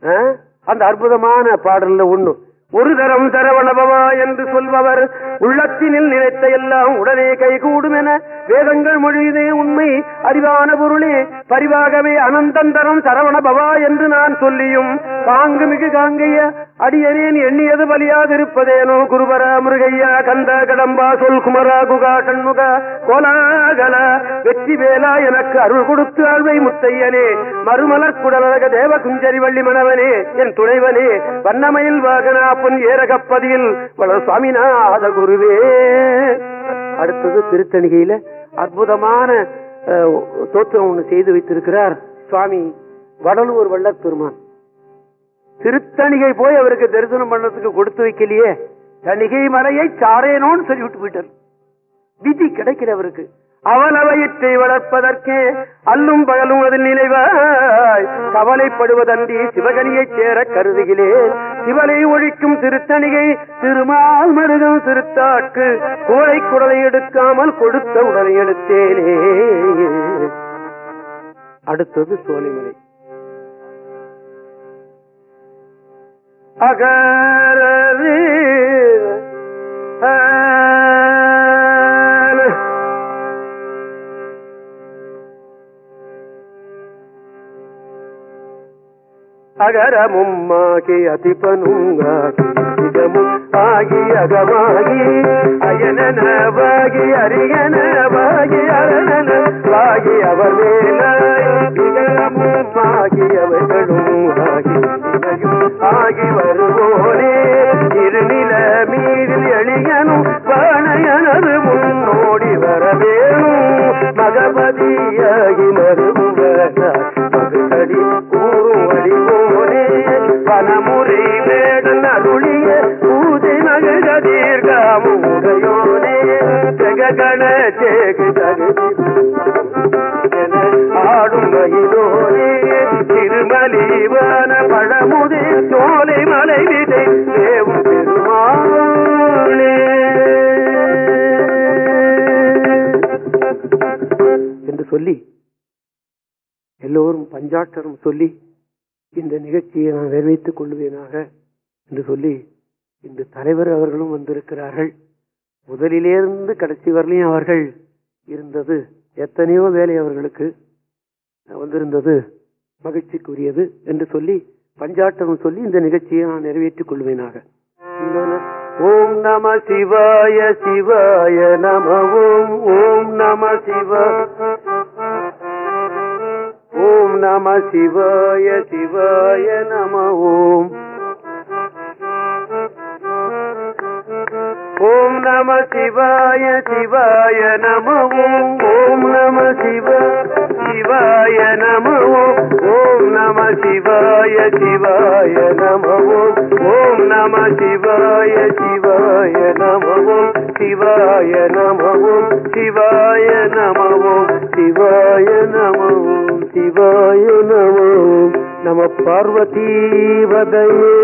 ஆ? அந்த அற்புதமான பாடலில் ஒண்ணு. ஒரு தரம் தரவணபவா என்று சொல்பவர். உள்ளத்தினில் நினைத்த எல்லாம் உடனே கைகூடும் என வேதங்கள் மொழியதே உண்மை அறிவான பொருளே. பரிவாகவே அனந்தந்தரம் சரவணபவா என்று நான் சொல்லியும். காங்கு மிகு காங்கைய அடியனேன் எண்ணியது பலியாதிருப்பதேனோ குருபரா முருகையா கந்த கடம்பா சொல் குமரா குகா கண்முக கோலாகல வெற்றி வேலா எனக்கு அருள் கொடுத்து ஆழ்வை முத்தையனே. மறுமலர் குடலக தேவ குஞ்சரி வள்ளி மணவனே என் துணைவனே வண்ணமயில் வாகனா பொன் ஏரகப்பதியில் வளர் சுவாமிநாத குருவே. அடுத்தது திருத்தணிகையில அற்புதமான தோற்றம் ஒண்ணு செய்து வைத்திருக்கிறார் சுவாமி வடலூர் வள்ளற் பெருமான் திருத்தணிகை போய் அவருக்கு தரிசனம் பண்ணதுக்கு கொடுத்து வைக்கலையே. தணிகை மலையை சாரேனோன்னு சொல்லிவிட்டு போயிட்டார். விதி கிடைக்கல அவருக்கு. அவனவயிற்றை வளர்ப்பதற்கே அல்லும் பகலும் அதில் நினைவாய். கவலைப்படுவதன்றி சிவகனியைச் சேர கருதுகிறேன். சிவனை ஒழிக்கும் திருத்தணிகை திருமால் மருதம் திருத்தாக்கு கோழை குடலை எடுக்காமல் கொடுத்த உடலை எடுத்தேனே. அடுத்தது சோழிமலை. அகரது அகரமும் ஆகி அதிபனுங்காகி இதமும் ஆகி அகமாகி அயனனவாகி அரியனவாகி அரணனவாகி அவர் மேலாய் இகரமும் ஆகி அவர்களும் ஆகி ஆகி வருவோனே. இருநில மீதில் எளியனும் வாழையனது முன்னோடி வரவேணும். மகபதியாகி மருவனாய் மகுதடி பனமுறை அருளிய பூஜை மகதீர்காமுடையோனே ஜெககண ஜெகு ஆடும் மயிலோனே திருமலிவன பழமுதி சோலை மலை விதை தேவும் பெருமாளே. என்று சொல்லி எல்லோரும் பஞ்சாட்சரம் சொல்லி இந்த நிகழ்ச்சியை நான் நிறைவேற்றிக் கொள்வேனாக என்று சொல்லி இந்த தலைவர் அவர்களும் வந்திருக்கிறார்கள். முதலிலேருந்து கடைசி வரலையும் அவர்கள் இருந்தது எத்தனையோ வேலை அவர்களுக்கு வந்திருந்தது மகிழ்ச்சிக்குரியது என்று சொல்லி பஞ்சாட்டம் சொல்லி இந்த நிகழ்ச்சியை நான் நிறைவேற்றிக் கொள்வேனாக. ஓம் நம சிவாய சிவாய நம ஓம் ஓம் நம சிவ. நம சிவாய சிவாய நம ஓம் ஓம் நம சிவாய சிவாய நம ஓம் ஓம் நம சிவ சிவாய நம ஓம் ஓம் நம சிவாய சிவாய நம ஓம் ஓம் நம சிவாய சிவாய நம ஓம் சிவாய நம ஓம் சிவாய நம ஓம் சிவாய நம ஓம் சிவாய நமோ நம பார்வதி வதையே.